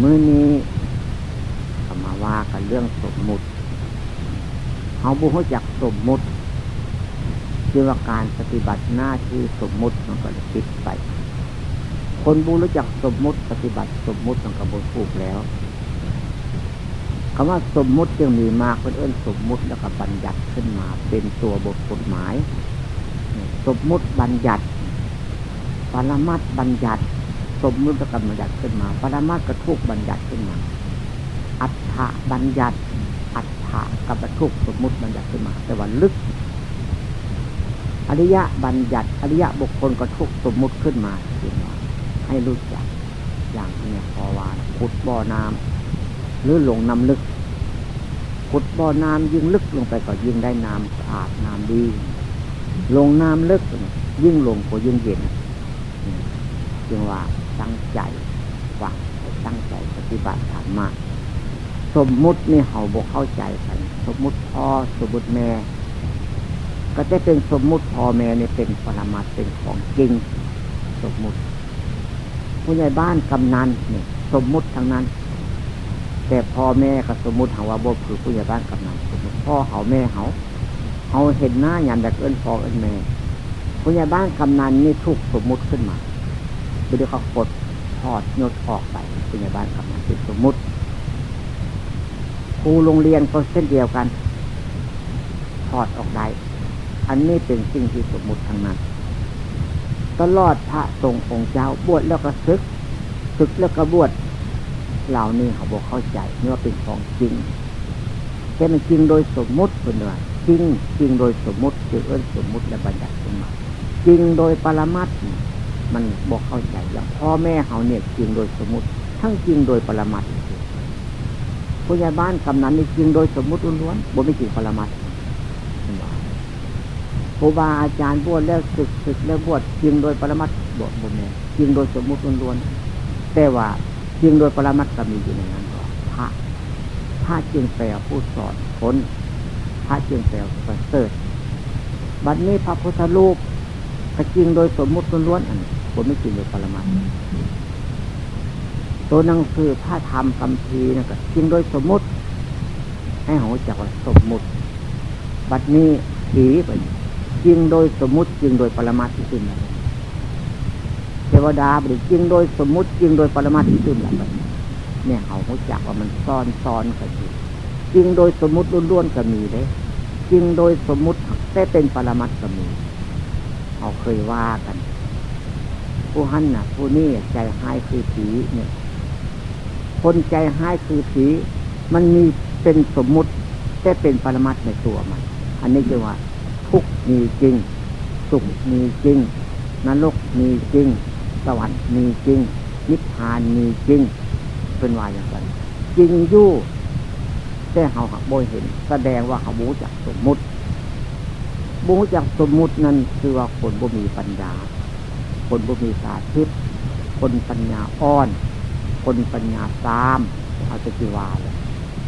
มื้อนี้ก็มาว่ากันเรื่องสมมุติเขาบุเขาจักสมมุติคือว่าการปฏิบัติหน้าที่สมมุติมันก็จะติดไป คนบูรู้จักสมมุติปฏิบัติสมมุติมันก็บถูกแล้วคำว่าสมมุติจึงมีมากเป็นเอื้นสมมุติแล้วก็บัญญัติขึ้นมา เป็นตัวบทกฎหมาย สมมุติบัญญัติปรมัตบัญญัติ สมมุติกรรมบัญญัติขึ้นมา ปรมัตกระทุกบัญญัติขึ้นมา อัฏฐบัญญัติ อัฏฐกับกระทุกสมมุติบัญญัติขึ้นมา แต่ว่าลึก อริยะบัญญัติ อริยะบุคคลกระทุกสมมุติขึ้นมาเว่าให้รู้จัก อย่างเนี้พอวานขุดบ่อน้ำหรือลงน้ำลึกขุดบ่อน้ำยิ่งลึกลงไปก็ยิ่งได้น้ำสะอาดน้ำดี ลงน้ำลึก ยิ่งลงก็ยิ่งเย็นจึงว่า ตั้งใจฟังตั้งใจปฏิบัติธรรมะสมมุตินี่เขาบอกเข้าใจกัน สมมุติพ่อสมมุติแม่ ก็จะเป็นสมมุติพ่อแม่นี่เป็นปรมัตเป็นของจริง สมมุติ ผู้ใหญ่บ้านกำนันเนี่ยสมมุติทางนั้น แต่พ่อแม่ก็สมมุติหาว่าบ่คือผู้ใหญ่บ้านกำนันสมมุติพ่อเขาแม่เขาเขาเห็นหน้ายันแบบเอิ้นพ่อเอิ้นแม่ผู้ใหญ่บ้านกำนันนี่ทุกสมมุติขึ้นมา ไปดูเขากดทอดยดออกไปผู้ใหญ่บ้านกำนันเป็นสมมุติครูโรงเรียนก็เช่นเดียวกันถอดออกได้ อันนี้เป็นสิ่งที่สมมุติทางนั้น ตลอดพระทรงองค์เจ้าบวชแล้วก็ซึกซึกแล้วก็บวชเหล่านี้เขาบอกเข้าใจนี่ว่าเป็นของจริงแค่มันจริงโดยสมมุติเป็นว่าจริงจริงโดยสมมุติคือเอื้นสมมุติและบัญญัติขึ้นมาจริงโดยปรมัต มันบอกเข้าใจอย่างพ่อแม่เขาเนี่ยจริงโดยสมมติ ทั้งจริงโดยปรมัตผู้ใหญ่บ้านกำนันนี่จริงโดยสมมติล้วนๆบ่ไม่จริงปรมัตครูบาอาจารย์บวชแล้วศึกศึกแล้วบวชจริงโดยปรมัตบวชบนเนี่จริงโดยสมมติล้วนๆแต่ว่าจริงโดยปรมัตก็มีอยู่ในนั้นก็พระพระจึงแปลผู้สอนคนพระจึงแปลประเสริฐบัดนี้พระพุทธรูปก็จริงโดยสมมุติล้วนๆอันนี้ ผมไม่จริงโดยปรมัตตัวหนังสือพระธรรมคำพีนะก็จริงโดยสมมติ ให้หัวจักว่าสมมุติบัดนี้ผีไปจริงโดยสมมุติจริงโดยปรมัตที่สุดแล้วเทวดาบริจริงโดยสมมุติจริงโดยปรมัตที่สุดแล้วเนี่ยเขาหัวจักว่ามันซ้อนซ้อนกันอยู่จริงโดยสมมุติล้วนๆก็มีเลยจริงโดยสมมุติแต่เป็นปรมัตก็มีเขาเคยว่ากัน ผู้หันน่ะผู้นี่ใจหายคือผีเนี่ย คนใจหายคือผีมันมีเป็นสมมุติแต่เป็นปรมัตในตัวมัน อันนี้คือว่า ทุกมีจริง สุขมีจริงนรกมีจริง สวรรค์มีจริง นิพพานมีจริง เป็นว่าอย่างไรจริงยู่แต่เขาหักโบยเห็น แสดงว่าเขาบูจากสมมุติบูจากสมมุตินั้นคือว่าคนบ่มีปัญญา คนบ่มีสาธิตคนปัญญาอ่อน คนปัญญาตามเขาจะจีวาเลย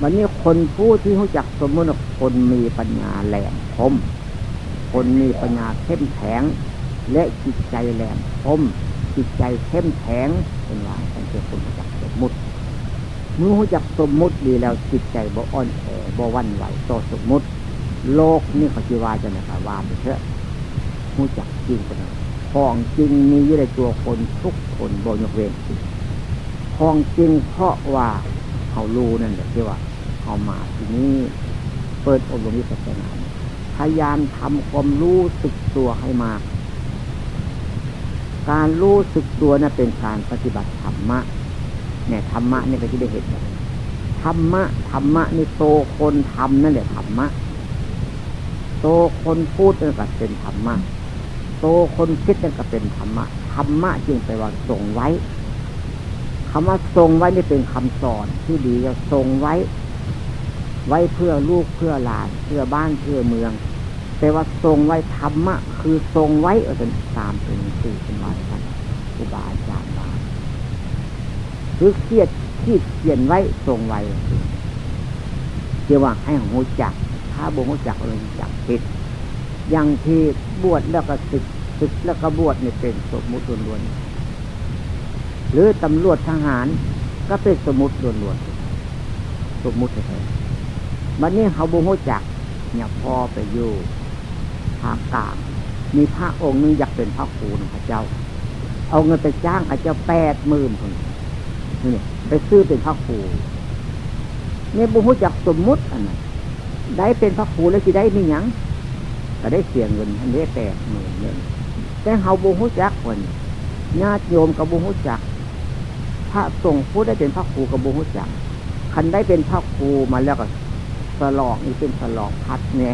วันนี้คนผู้ที่รู้จักสมมติคนมีปัญญาแหลมคม คนมีปัญญาเข้มแข็ง และจิตใจแหลมคมจิตใจเข้มแข็งเป็นว่าเป็นคนรู้จักสมมุติเมื่อรู้จักสมมุติดีแล้วจิตใจบ่อ่อนแอบ่วันไหวต่อสมมุติ โลกนี่เขาจีวาจะนะครับว่าไปเถอะรู้จักจริงกัน ของจริงมีอยู่ในตัวคนทุกคนบ่ยกเว้นของจริงเพราะว่าเขารู้นั่นแหละที่ว่าเขามาที่นี่เปิดอบรมวิปัสสนาพยายามทำความรู้สึกตัวให้มากการรู้สึกตัวนั่นเป็นการปฏิบัติธรรมะเนี่ยธรรมะนี่ก็จะได้เห็นธรรมะธรรมะนี่โตคนทำนั่นแหละธรรมะโตคนพูดนั่นก็เป็นธรรมะ โตคนคิดนั่นก็เป็นธรรมะธรรมะจึงไปว่าส่งไว้คำว่าทรงไว้นี่เป็นคำสอนที่ดีจะทรงไว้ ไว้เพื่อลูกเพื่อหลานเพื่อบ้านเพื่อเมืองแต่ว่าทรงไว้ธรรมะ คือทรงไว้เออเป็นตามเป็นสี่เป็นวันกันครูบาอาจารย์มาคือเขียดขีดเขียนไว้ทรงไว้เกี่ยวว่าให้หูจัก ถ้าบ่หูจักเลยจักผิด อย่างที่บวชแล้วก็ศึกศึกแล้วก็บวชเนี่ยเป็นสมมุติล้วนๆหรือตำรวจทหารก็เป็นสมุติล้วนๆสมมุติแท้ๆวันนี้เขาบูฮูจักเนี่ยพ่อไปอยู่ภาคกลางมีพระองค์นึงอยากเป็นพระครูนะพระเจ้า เอาเงินไปจ้างอาจจะแปดหมื่นคนนี่ไปซื้อเป็นพระครูเนี่ยบูฮูจักสมมุติอันนั้นได้เป็นพระครูแล้วจะได้มีหยัง ก็ได้เสียเงินอันนี้แปดหมื่นเงินแต่เฮาบูฮูจักคนญาติโยมกับบูฮูจัก พระสงฆ์ผู้ได้เป็นพระครูกับบูฮูจักคันได้เป็นพระครูมาแล้วก็สลองนี่เป็นสลองพัดแน่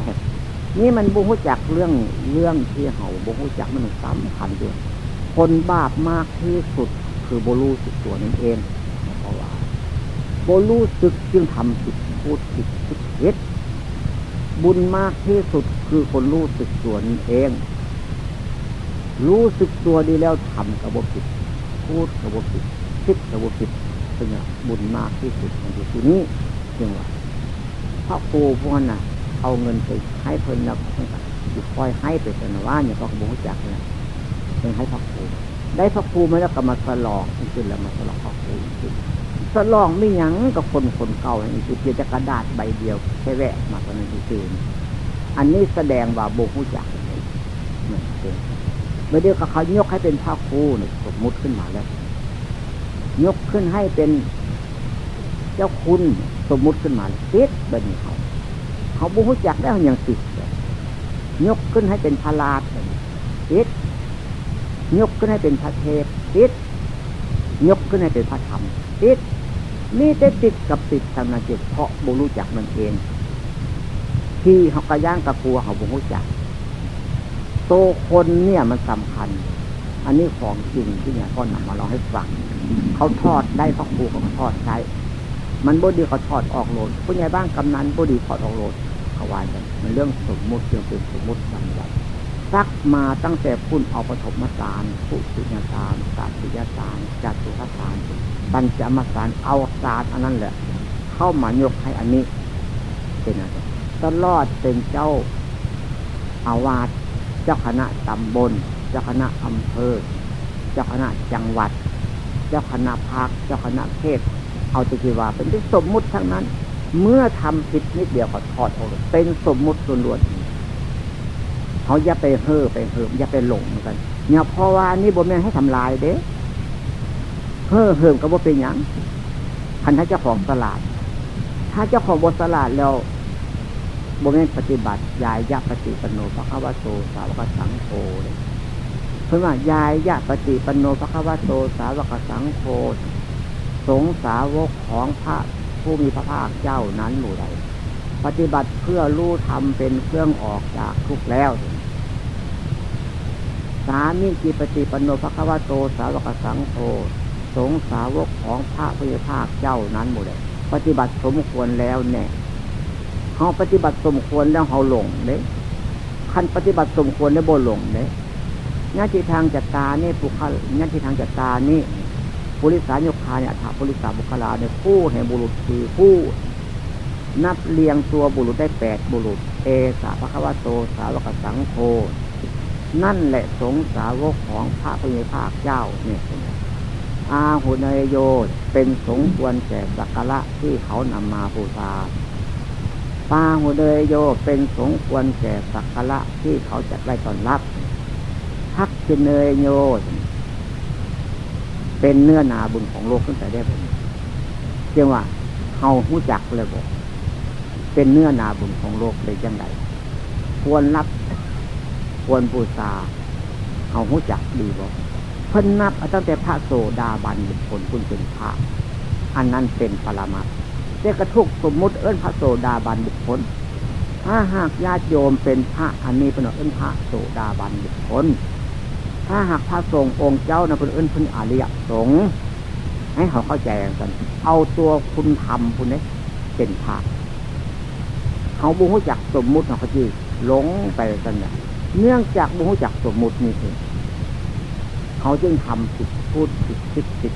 นี่มันบูฮูจักเรื่องเรื่องที่เฮาบูฮูจักมันสำคัญด้วยคนบาปมากที่สุดคือโบลูสึกตัวนั่นเองเพราะว่าโบลูสึกจึงทำผิดพูดผิดคิดเท็จ บุญมากที่สุดคือคนรู้สึกตัวนั่นเอง รู้สึกตัวดีแล้วทำกระบบผิดพูดกระบบผิดคิดกระบบผิดเป็นบุญมากที่สุดในที่นี้จึงว่าพระครูพวกนั้นน่ะ เอาเงินไปให้เพิ่นแล้วอยู่คอยให้ไปเป็นว่าเนี่ยก็บูจักเนี่ยเป็นให้พระครูได้พระครูมาแล้วก็มาสลองขึ้นแล้วมาสลองพระครูขึ้น สลองไม่ยั้งกับคนคนเก่าอย่างนี้เพียงแต่กระดาษใบเดียวแค่แวะมาตอนนั้นคืออันนี้แสดงว่าโบกุจักเมื่อเดียวกับเขายกให้เป็นพระครูเนี่ยสมมุติขึ้นมาแล้ว ยกขึ้นให้เป็นเจ้าคุณสมมุติขึ้นมาติดแบบนี้เขาเขาบูฮุจักแล้วยังติดยกขึ้นให้เป็นพระลาดติดยกขึ้นให้เป็นพระเทพติดยกขึ้นให้เป็นพระธรรมติด นี่ได้ติดกับติดทำนาจิตเพราะบุรู้จักมันเอง ที่เขากระย่างกระกลัวเขาบุรู้จักโตคนเนี่ยมันสำคัญ อันนี้ของจริงที่เนี่ยก็นำมาลองให้ฟังเขาทอดได้พระครูเขาทอดใช้มันบดีเขาทอดออกโหลดผู้ใหญ่บ้านกำนันบดีถอดออกโหลดเขาวานกันมันเรื่องสมมุติเรื่องเป็นสมมุติสำคัญซักมาตั้งแต่พุ่นเอาปฐมสารสุสิญสารสาธิยสารจัตุรสาร ปัญจมสารเอาศาสารอันนั้นแหละ เข้ามายกให้อันนี้ เป็นอะไรตลอดเป็นเจ้าอาวาสเจ้าคณะตำบล เจ้าคณะอำเภอ เจ้าคณะจังหวัด เจ้าคณะภาคเจ้าคณะเทศ เอาตะกี้ว่าเป็นที่สมมุติทั้งนั้น เมื่อทำผิดนิดเดียวก็ถอดออกเป็นสมมุติล้วนๆเขาอย่าไปเฮ่อไปเหิมอย่าไปหลงเหมือนกันเนี่ยเพราะว่านี่บ่แม่ให้ทำลายเด้ เฮ่อเหิมก็บ่เป็นอย่างคันถ้าเจ้าของตลาด ถ้าเจ้าของบนตลาดแล้วบ่แม่นปฏิบัติ ยายยะปฏิปโนพระคัมภโตสาวกสังโฆเลยเพื่อว่ายายยะปฏิปโนพระคัมภโตสาวกสังโฆสงสาวกของพระผู้มีพระภาคเจ้านั้นหมู่ใด ปฏิบัติเพื่อรู้ธรรมเป็นเครื่องออกจากทุกข์แล้ว สามีจิปฏิปโนภควโตสาวกสังโฆ สงสาวกของพระผู้มีพระภาคเจ้านั้นหมู่ใดปฏิบัติสมควรแล้วเนี่ยเขาปฏิบัติสมควรแล้วเขาหลงเลยคันปฏิบัติสมควรแล้วโบหลงเลยงานที่ทางจัตตานี่ปุคงานที่ทางจัตตานี่ปุริสายกคาเนี่ยถาปุริสาบุคลาเนี่ยผู้แห่งบุรุษคือผู้นับเรียงตัวบุรุษได้แปดบุรุษ เอสาพระควโตสาวกสังโฆนั่นแหละสงสาวกของพระพุทธภาคเจ้าเนี่ย อาหุนยโยเป็นสงควรแก่สักการะที่เขานำมาบูชาปาหุเดยโยเป็นสงควรแก่สักการะที่เขาจัดไว้ตอนรับทักษิเนยโย เป็นเนื้อนาบุญของโลกขึ้นแต่ได้ผมเรียกว่าเฮาหู้จักเลยบอกเป็นเนื้อนาบุญของโลกเลยยังไงควรรับควรบูชาเฮาหู้จักดีบอก เพิ่นนับตั้งแต่พระโสดาบันบุคคลคุณเป็นพระ อันนั้นเป็นปรมัตเจ้กระทุกสมมุติเอิ้นพระโสดาบันบุคคล ถ้าหากญาติโยมเป็นพระอันนี้เป็นเอิ้นพระโสดาบันบุคคล ถ้าหากพระสงฆ์องค์เจ้านะเพื่นเอิ้นพึ่นอริยสงฆ์ให้เขาเข้าใจกัน เอาตัวคุณธรรมคุณนี้เป็นพระเขาบุหุจักสมมุติเขาจีหลงไปกันเนี่ยเนื่องจากบุหุจักสมมุตินี่เอง เขาจึงทำผิดพูดผิดคิดผิด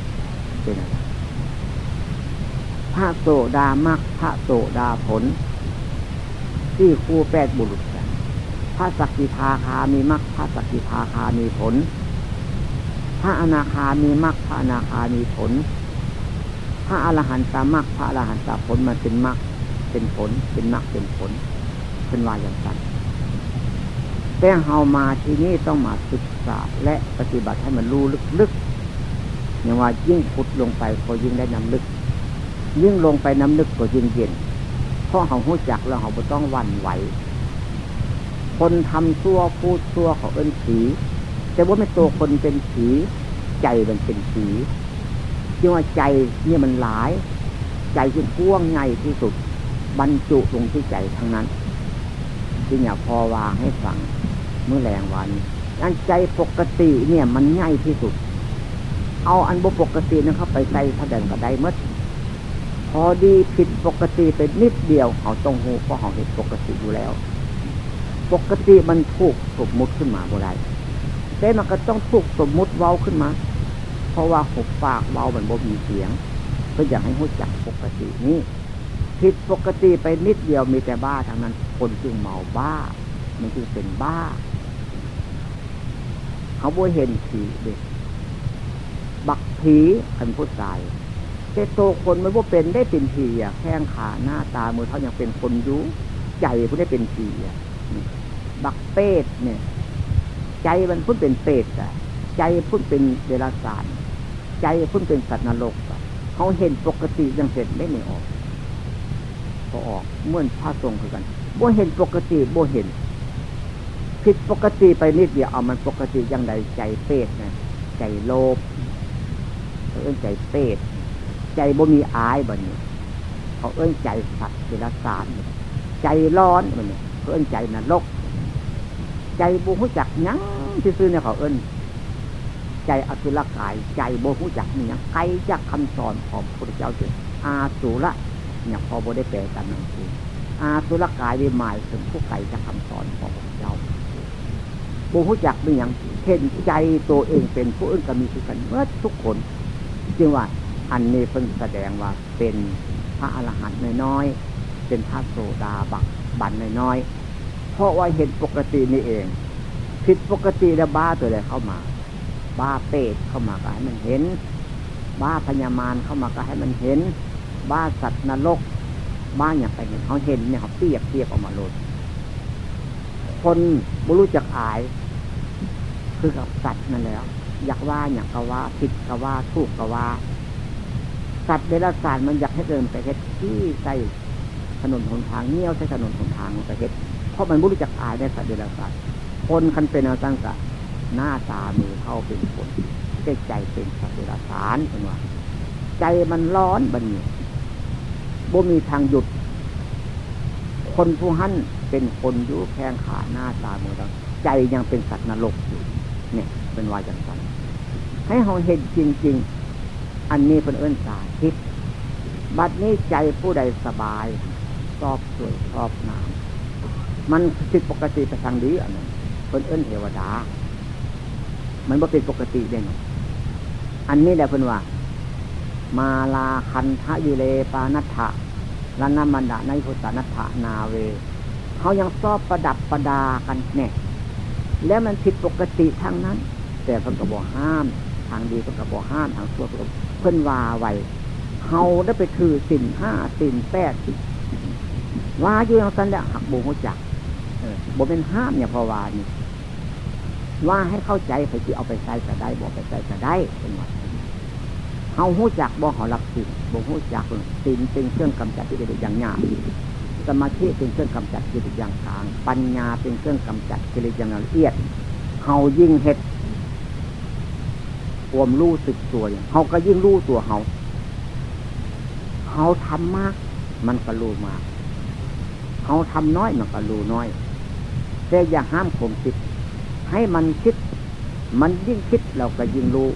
เป็นอะไรพระโสดามักพระโสดาผล ที่คู่แปดบุรุษพระสักกิทาคามีมรรคพระสักกิทาคามีผล พระอนาคามีมรรคพระอนาคามีผล พระอรหันตามรรคพระอรหันตาผลมันเป็นมรรคเป็นผล เป็นมรรคเป็นผลเป็นวาอย่างนั้น แต่เฮามาที่นี่ต้องมาศึกษาและปฏิบัติให้มันรู้ลึกๆอย่างว่ายิ่งขุดลงไปก็ยิ่งได้น้ำลึก ยิ่งลงไปน้ำลึกก็ยิ่งเย็นเพราะเขาหู้จักแล้วเขาไม่ต้องวันไหว คนทำชั่วพูดชั่วเขาเอิ้นผีแต่ว่าไม่ตัวคนเป็นผีใจมันเป็นผีจึงว่าใจเนี่ยมันหลาย ใจจึงพ่วงใหญ่ที่สุด บรรจุลงที่ใจทั้งนั้นที่เนี่ยพอวางให้ฟัง มื่อแรงวันอันใจปกติเนี่ย มันง่ายที่สุด เอาอันบปกตินะครับไปใส่ถ้าเดินก็ได้เมื่อพอดีผิดปกติไปนิดเดียวเอาตรงหูเพราะเขาเห็นปกติอยู่แล้ว ปกติมันถูกสมมุติขึ้นมาบ่ได้แต่มันก็ต้องถูกสมมุติเว้าขึ้นมา เพราะว่าหกปากเว้ามันบ่มีเสียงก็อยากให้หู้จักปกตินี้ผิดปกติไปนิดเดียวมีแต่บ้าทางนั้น คนจึงเมาบ้า มันจึงเป็นบ้า เขาบ่เห็นผีเด็กบักผีคันผู้ชายแต่โตคนมันว่าเป็นได้เป็นผีอะแข้งขาหน้าตามือเท่ายังเป็นคนยุใจผู้ได้เป็นผีอะบักเป็ดเนี่ย ใจมันพุ่นเป็นเป็ดอะใจพุ่นเป็นเดรัจฉานใจพุ่นเป็นสัตว์นรกอะเขาเห็นปกติยังเห็นไม่ไม่ออกพอออกเมื่อพระทรงคือกันบ่เห็นปกติบ่เห็น ผิดปกติไปนิดเดียวเอามันปกติยังใดใจเป็ดนะใจโลภเขาเอื้นใจเป็ดใจบ่มีอายบ่เนี่ยเขาเอื้นใจสัตว์เดรัจฉานใจร้อนมันเนี่ยเขาเอื้นใจนรก ใจบูหุจักยังที่ซื้อเนี่ยเขาเอื้นใจอสุรกาย ใจโบหุจักนี่ยังไกลจากคำสอนของพระพุทธเจ้าเกิดอาสุระเนี่ยพอโบได้แปลกันนั่นคืออาสุรกายได้หมายถึงผู้ไกลจากคำสอนของพระพุทธเจ้า บหุจักนี่ยังเห็นใจตัวเองเป็นผู้อื่นก็มีคือกันเมื่อทุกคนจึงว่าอันนี้เป็นแสดงว่าเป็นพระอรหันต์น้อยๆเป็นพระโสดาบักบันน้อยๆเพราะว่าเห็นปกตินี่เอง ผิดปกติแล้วบ้าตัวใดเข้ามา บ้าเปรตเข้ามาก็ให้มันเห็น บ้าพญามารเข้ามาก็ให้มันเห็น บ้าสัตว์นรก บ้าอย่างไปเห็นเขาเห็นเนี่ยเขาเปียกเปียกออกมาลดคนบุรุษจักอาย คือกับสัตว์นั่นแล้ว อยากว่าอยากกว่าผิดกว่าถูกกว่าสัตว์เดรัจฉานมันอยากให้เดินไปเฮ็ดที่ใส่ถนนหนทางเงี้ยวใส่ถนนหนทางไปเฮ็ดเพราะมันบุรุษจักอายในสัตว์เดรัจฉานคนคันเป็นอาตั้งกะหน้าตามือเข้าเป็นคนใจใจเป็นสัตว์เดรัจฉานเป็นว่าใจมันร้อนบันเนี้บ่มีทางหยุด คนผู้หั่นเป็นคนยู่แข้งขาหน้าตามือเราใจยังเป็นสัตว์นรกอยู่ เนี่ยเป็นวาจังสันให้เราเห็นจริง ๆ อันนี้เป็นเอื้นสาธิตบัดนี้ใจผู้ใดสบายชอบสวยชอบงามมันผิดปกติไปทางดีอันนั้นเป็นเอื้นเทวดา มันบ่เป็นปกติเด่นอันนี้แหละเพิ่นว่า มาลาคันทะยุเลปานัทธะลันามันดาในพุทธนัทธนาเวเขายังชอบประดับประดากันเนี่ย แล้วมันผิดปกติทางนั้น แต่เพิ่นก็บอกห้าม ทางดีเพิ่นก็บอกห้ามทางชั่วเพิ่นเพิ่นว่าไว้เฮาได้ไปถือสินห้าสินแปดว่าอยู่อย่างนั้นแหละหักบูหัวจักเออบ่เป็นห้ามเนี่ยพอว่านี่ว่าให้เข้าใจไปที่เอาไปใส่ก็ได้บอกไปใส่ก็ได้เป็นว่าเฮาหู้จักบ่เขารับสินบ่หู้จักสินเป็นเครื่องกำจัดที่เด็ดอย่างยาก สมาธิเป็นเครื่องกำจัดกิเลสอย่างกลาง ปัญญาเป็นเครื่องกำจัดกิเลสอย่างละเอียดเฮายิ่งเฮ็ดความรู้สึกตัวอย่างเฮาก็ยิ่งรู้ตัวเฮาเฮาทำมาก มันก็รู้มากเฮาทำน้อยมันก็รู้น้อย แต่อย่าห้ามข่มคิด ให้มันคิด มันยิ่งคิดเราก็ยิ่งรู้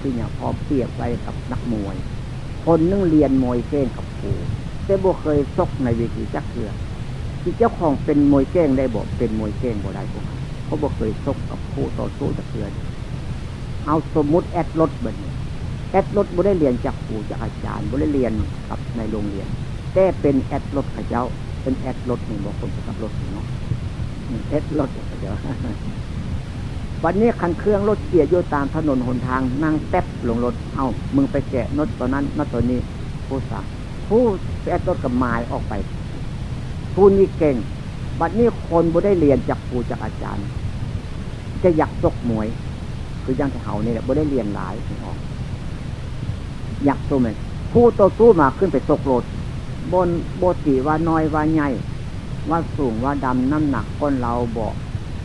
ที่เนี่ยพอเปรียบไว้กับนักมวย คนนึงเรียนมวยเก่งกับครู แต่บ่เคยซกในเวทีจักเถื่อที่เจ้าของเป็นมวยเก้งได้บอกเป็นมวยเก้งบ่ได้พวกเขาบอกเคยซกกับผู้ต่อสู้จักเถื่อเอาสมมุติแอดรถเบิดแอดรถบ่ได้เรียนจากครูจากอาจารย์บ่ได้เรียนกับในโรงเรียน แต่เป็นแอดรถขเจ้า เป็นแอดรถนี่บอกคนขับรถเนาะแอดรถขเจ้าวันนี้คันเครื่องรถเกียร์อยตามถนนหนทางนั่งแทบลงรถ เอามึงไปแกะนถตัวนั้นนถตัวนี้ผู้สั่ง ผู้แอดต้นกับไม้ออกไปผู้นี้เก่ง บัดนี้คนบ่ได้เรียนจากครูจากอาจารย์ จะอยากตกมวย คือยังที่เขานี่แหละบ่ได้เรียนหลายออกอยากตัวมันผู้ต่อสู้มาขึ้นไปตกโลดบนโบติว่าน้อยว่าใหญ่ว่าสูงว่าดำน้ำหนักคนเราบอก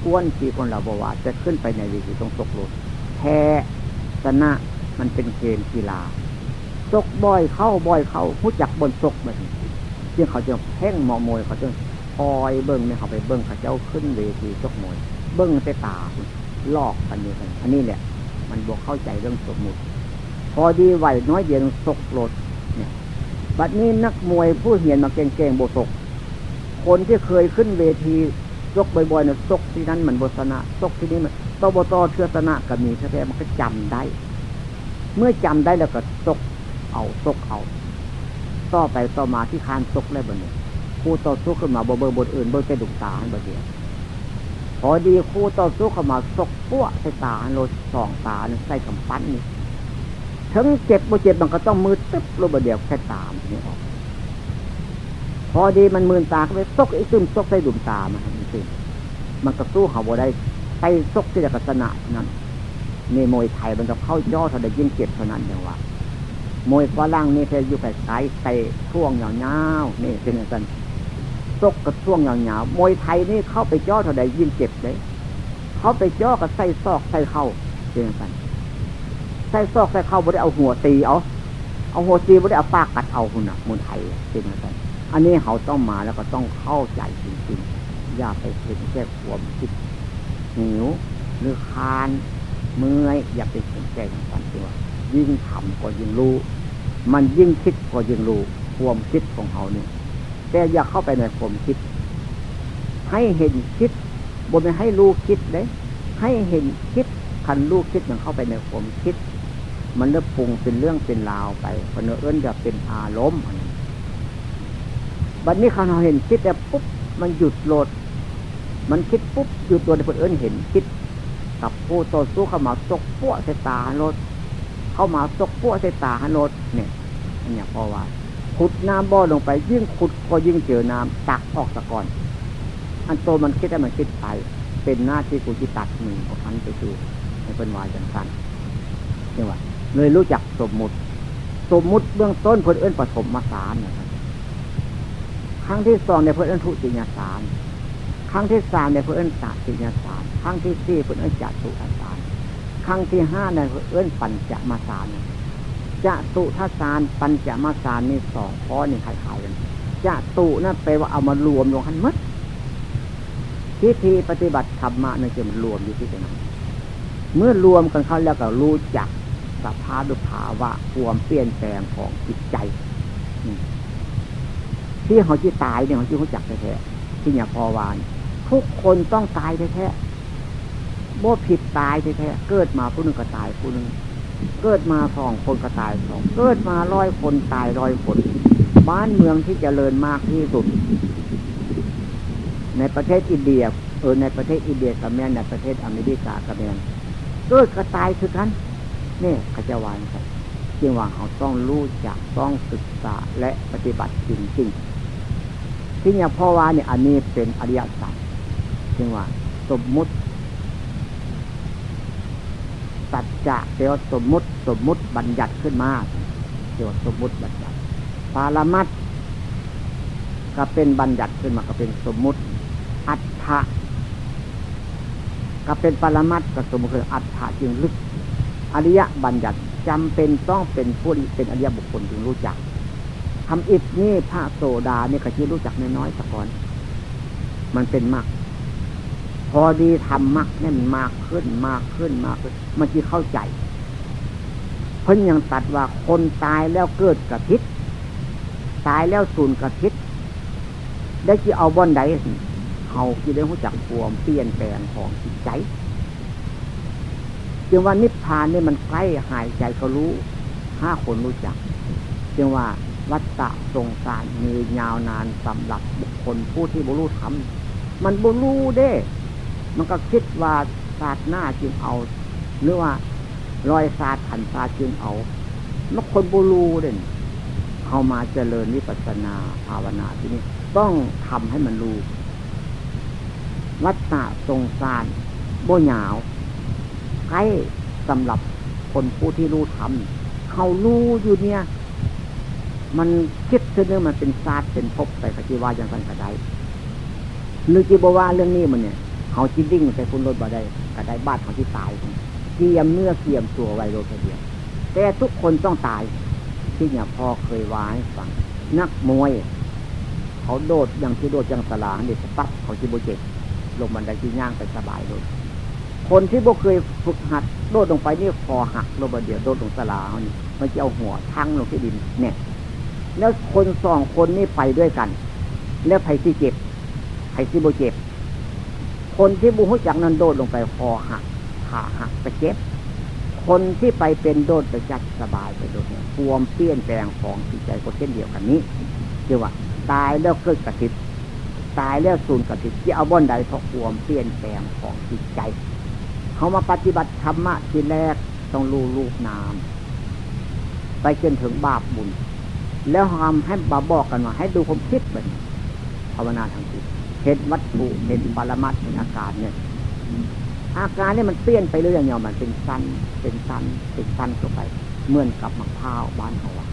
ก้วนทีคนเราบอกว่าจะขึ้นไปในวิธีต้องตกโลดแพ้ชนะมันเป็นเกมกีฬา ตกบ่อยเข้าบ่อยเข้าผู้จักบนตกแบบนี้จึงเขาจะเพ่งมอมวยเขาจะคอยเบิ้งเนี่ยเขาไปเบิ้งเขาเจ้าขึ้นเวทีตกมวย เบิ้งแต่ตาลอกกันนี่กันอันนี้เนี่ยมันบวกเข้าใจเรื่องสมมุติ พอดีไหวน้อยเดียวตกโลดเนี่ยบัดนี้นักมวยผู้เหียนมาเก่งๆโบตก คนที่เคยขึ้นเวทียกบ่อยๆเนี่ยตกที่นั้นเหมันโบสนะตกที่นี้มันตบตเชื่อสนะก็มีแท้ๆมันก็จำได้ เมื่อจำได้แล้วก็ตก เอาตกเอาต่อไปต่อมาที่คานตกแล้วบนนี้คู่ต่อสู้ขึ้นมาบเบอร์บทอื่นเบอร์แค่ดุตาบนเดียวพอดีคู่ต่อสู้เข้ามาตกปั้วใส่ตาโลสองตาใส่กำปั้นนี่ถึงเจ็บบ่เจ็บมันก็ต้องมือตึ๊บลงบเดียวแค่ตามนี่ออกพอดีมันมืนตาเข้าไปตกไอ้ซึมตกใส่ดุมตามันซึมมันก็สู้เขาบ่ได้ใส่ตกที่จะกษณะนั้นในมวยไทยมันจะเข้าย่อเท่าใดยิ่งเจ็บเท่านั้นอย่างว่า มวยฝรั่งนี่แค่อยู่ไกลๆใส่ช่วงยาวๆนี่เป็นอย่างนั้นตกกับช่วงยาวๆมวยไทยนี่เข้าไปย่อเท่าใดยิ่งเจ็บเลย เขาไปย่อกับใส่ซอกใส่เข่าเป็นอย่างนั้นใส่ซอกใส่เข่าบ่ได้เอาหัวตีเอาเอาหัวตีบ่ได้เอาปากกัดเอาคุณน่ะมวยไทยเป็นอย่างนั้นอันนี้เขาต้องมาแล้วก็ต้องเข้าใจจริงๆอย่าไปเห็นแค่ความคิดหิวหรือคานเมื่อยอย่าไปสนใจทางการตัว ยิ่งทำก็ยิ่งรู้ มันยิ่งคิดก็ยิ่งรู้ความคิดของเขาเนี่ยแต่อย่าเข้าไปในความคิด ให้เห็นคิดบนไม่ให้รู้คิดเลยให้เห็นคิดคันรู้คิดมันเข้าไปในความคิด มันเริ่มปรุงเป็นเรื่องเป็นราวไปพเนเอิญจะเป็นอารมณ์บัดนี้เขาเห็นคิดแต่ปุ๊บมันหยุดโหลด มันคิดปุ๊บหยุดตัวในคนอื่นเห็นคิดกับผู้ต่อสู้เข้ามาซกปั้วใส่ตาโลด เข้ามาซกปั้วใส่ตาโลดเนี่ยอันนี้พอว่า ขุดน้ำบ่อลงไป ยิ่งขุดก็ยิ่งเจอน้ำตักออกตะกอนอันโตมันคิดได้มันคิดไป เป็นหน้าที่กูที่ตัดมือของทันไปคือในเป็นวายจังสันนี่ว่าเลยรู้จักสมมุติ สมมุติเบื้องต้นคนเอื้นปฐมมาสารนะครับครั้งที่สองในเพื่อนทุติยาสารครั้งที่สามในเพื่อนตาติยาสารครั้งที่สี่เพื่อนจัตุอาสาร ครั้งที่ห้าในเพื่อนปัญจมาสารจะตุทัสารปัญจมาสารนี่สองข้อนี่คล้ายๆกันจะตุนั่นแปลว่าเอามารวมลงกันมัดพิธีปฏิบัติธรรมะนั่นจะมันรวมอยู่ที่ตรงนั้นเมื่อรวมกันเขาแล้วก็รู้จักสภาพดุภาวะความเปลี่ยนแปลงของจิตใจ ที่เขาที่ตายเนี่ยเขาที่เขาจักแท้ๆที่เนี่ยพอวาน ทุกคนต้องตายแท้ๆ บ่ผิดตายแท้ๆเกิดมาผู้หนึ่งก็ตายผู้หนึ่งเกิดมาสองคนก็ตายสองเกิดมาร้อยคนตายร้อยคน บ้านเมืองที่จเจริญมากที่สุด ในประเทศอินเดียเออในประเทศอินเดียกับแม่ในประเทศอเมริกากับแม่เกิดก็ตายคือกันเนี่ยขจวานครับจึงว่าเขาต้องรู้จักต้องศึกษาและปฏิบัติจริงๆที่อย่างพ่อว่าเนี่ยอันนี้เป็นอริยสัจจึงว่าสมมุติ สัจจะเดียวสมมุติสมมุติบัญญัติขึ้นมาเดียวสมมุติบัญญัติปาลมัตก็เป็นบัญญัติขึ้นมาก็เป็นสมมุติ อัฏฐะก็เป็นปรมัตก็สมมติคืออัฏฐะจึงลึก อริยบัญญัติจำเป็นต้องเป็นผู้เป็นอริยบุคคลถึงรู้จักทำอิฐนี่พระโสดาเนี่ยก็ที่รู้จักน้อยๆสักก่อน มันเป็นมาก พอดีทำมากนี่มันมากขึ้นมากขึ้นมากขึ้นมันที่เข้าใจ เพิ่นยังตัดว่าคนตายแล้วเกิดกับพิษตายแล้วสูญกับพิษได้ที่เอาบ่อนใดเขาที่ได้รู้จักควมเปลี่ยนแปลงของจิตใจจึงว่านิพพานนี่มันใกล้หายใจก็รู้ห้าคนรู้จักจึงว่าวัฏฏะทรงสารมียาวนานสำหรับบุคคลผู้ที่บรรลุธรรมมันบรรลุเด้ มันก็คิดว่าศาสตร์หน้าจึงเอา หรือว่า รอยศาสตร์ขันศาสตร์จึงเอาแล้วคนบรรลุเด่นเข้ามาเจริญวิปัสนาภาวนาที่นี่ต้องทำให้มันรู้วัฏฏะทรงสารโบหยาวใกล้สำหรับคนผู้ที่รู้ทำเขารู้อยู่เนี่ย มันคิดเสนอมันเป็นศาสตร์เป็นภพไปกจิว่าอย่างนั้นก็ได้หรือจีบว่าเรื่องนี้มันเนี่ย เขาจิดิ้งใส่คุณรถบ่ได้ก็ได้บ้านเขาที่ตายเกียมเนื้อเกียมตัวไว้โดยเดียวแต่ทุกคนต้องตาย ที่เนี่ยพ่อเคยวายฟังนักมวย เขาโดดอย่างที่โดดอย่างสลาเด็กปั๊บเขาจีโบเจ็บลงบันไดที่ย่างไปสบายเลยคนที่บ่เคยฝึกหัด โดดลงไปนี่คอหักลงบนเดียวโดดลงสลาเขานี่มันจะเอาหัวทั้งลงที่ดินเนี่ยแล้วคนสองคนนี่ไปด้วยกัน แล้วไผ่ที่เจ็บไผ่ที่โบเจ็บ คนที่บุหุจักนั้นโดดลงไปคอหักขาหักไปเจ็บ คนที่ไปเป็นโดดไปจัดสบายไปโดดเนี่ยความเปลี่ยนแปลงของจิตใจก็เช่นเดียวกันนี้เรียกว่า ตายแล้วเกิดกระติบตายแล้วสูญกระติบที่เอาบ่อนใดเพราะความเปลี่ยนแปลงของจิตใจ เขามาปฏิบัติธรรมะทีแรกต้องรู้รูปนามไปจนถึงบาปบุญ แล้วทำให้บาบอกกันว่าให้ดูความคิดเป็นภาวนาทาง เห็นวัตถุเห็นปรมัตเห็นอาการเนี่ยอาการนี่มันเปลี่ยนไปเรื่อยๆมันเป็นสั้นเป็นสั้นเป็นสั้นเข้าไปเหมือนกับมะพร้าวบ้านเขาอะ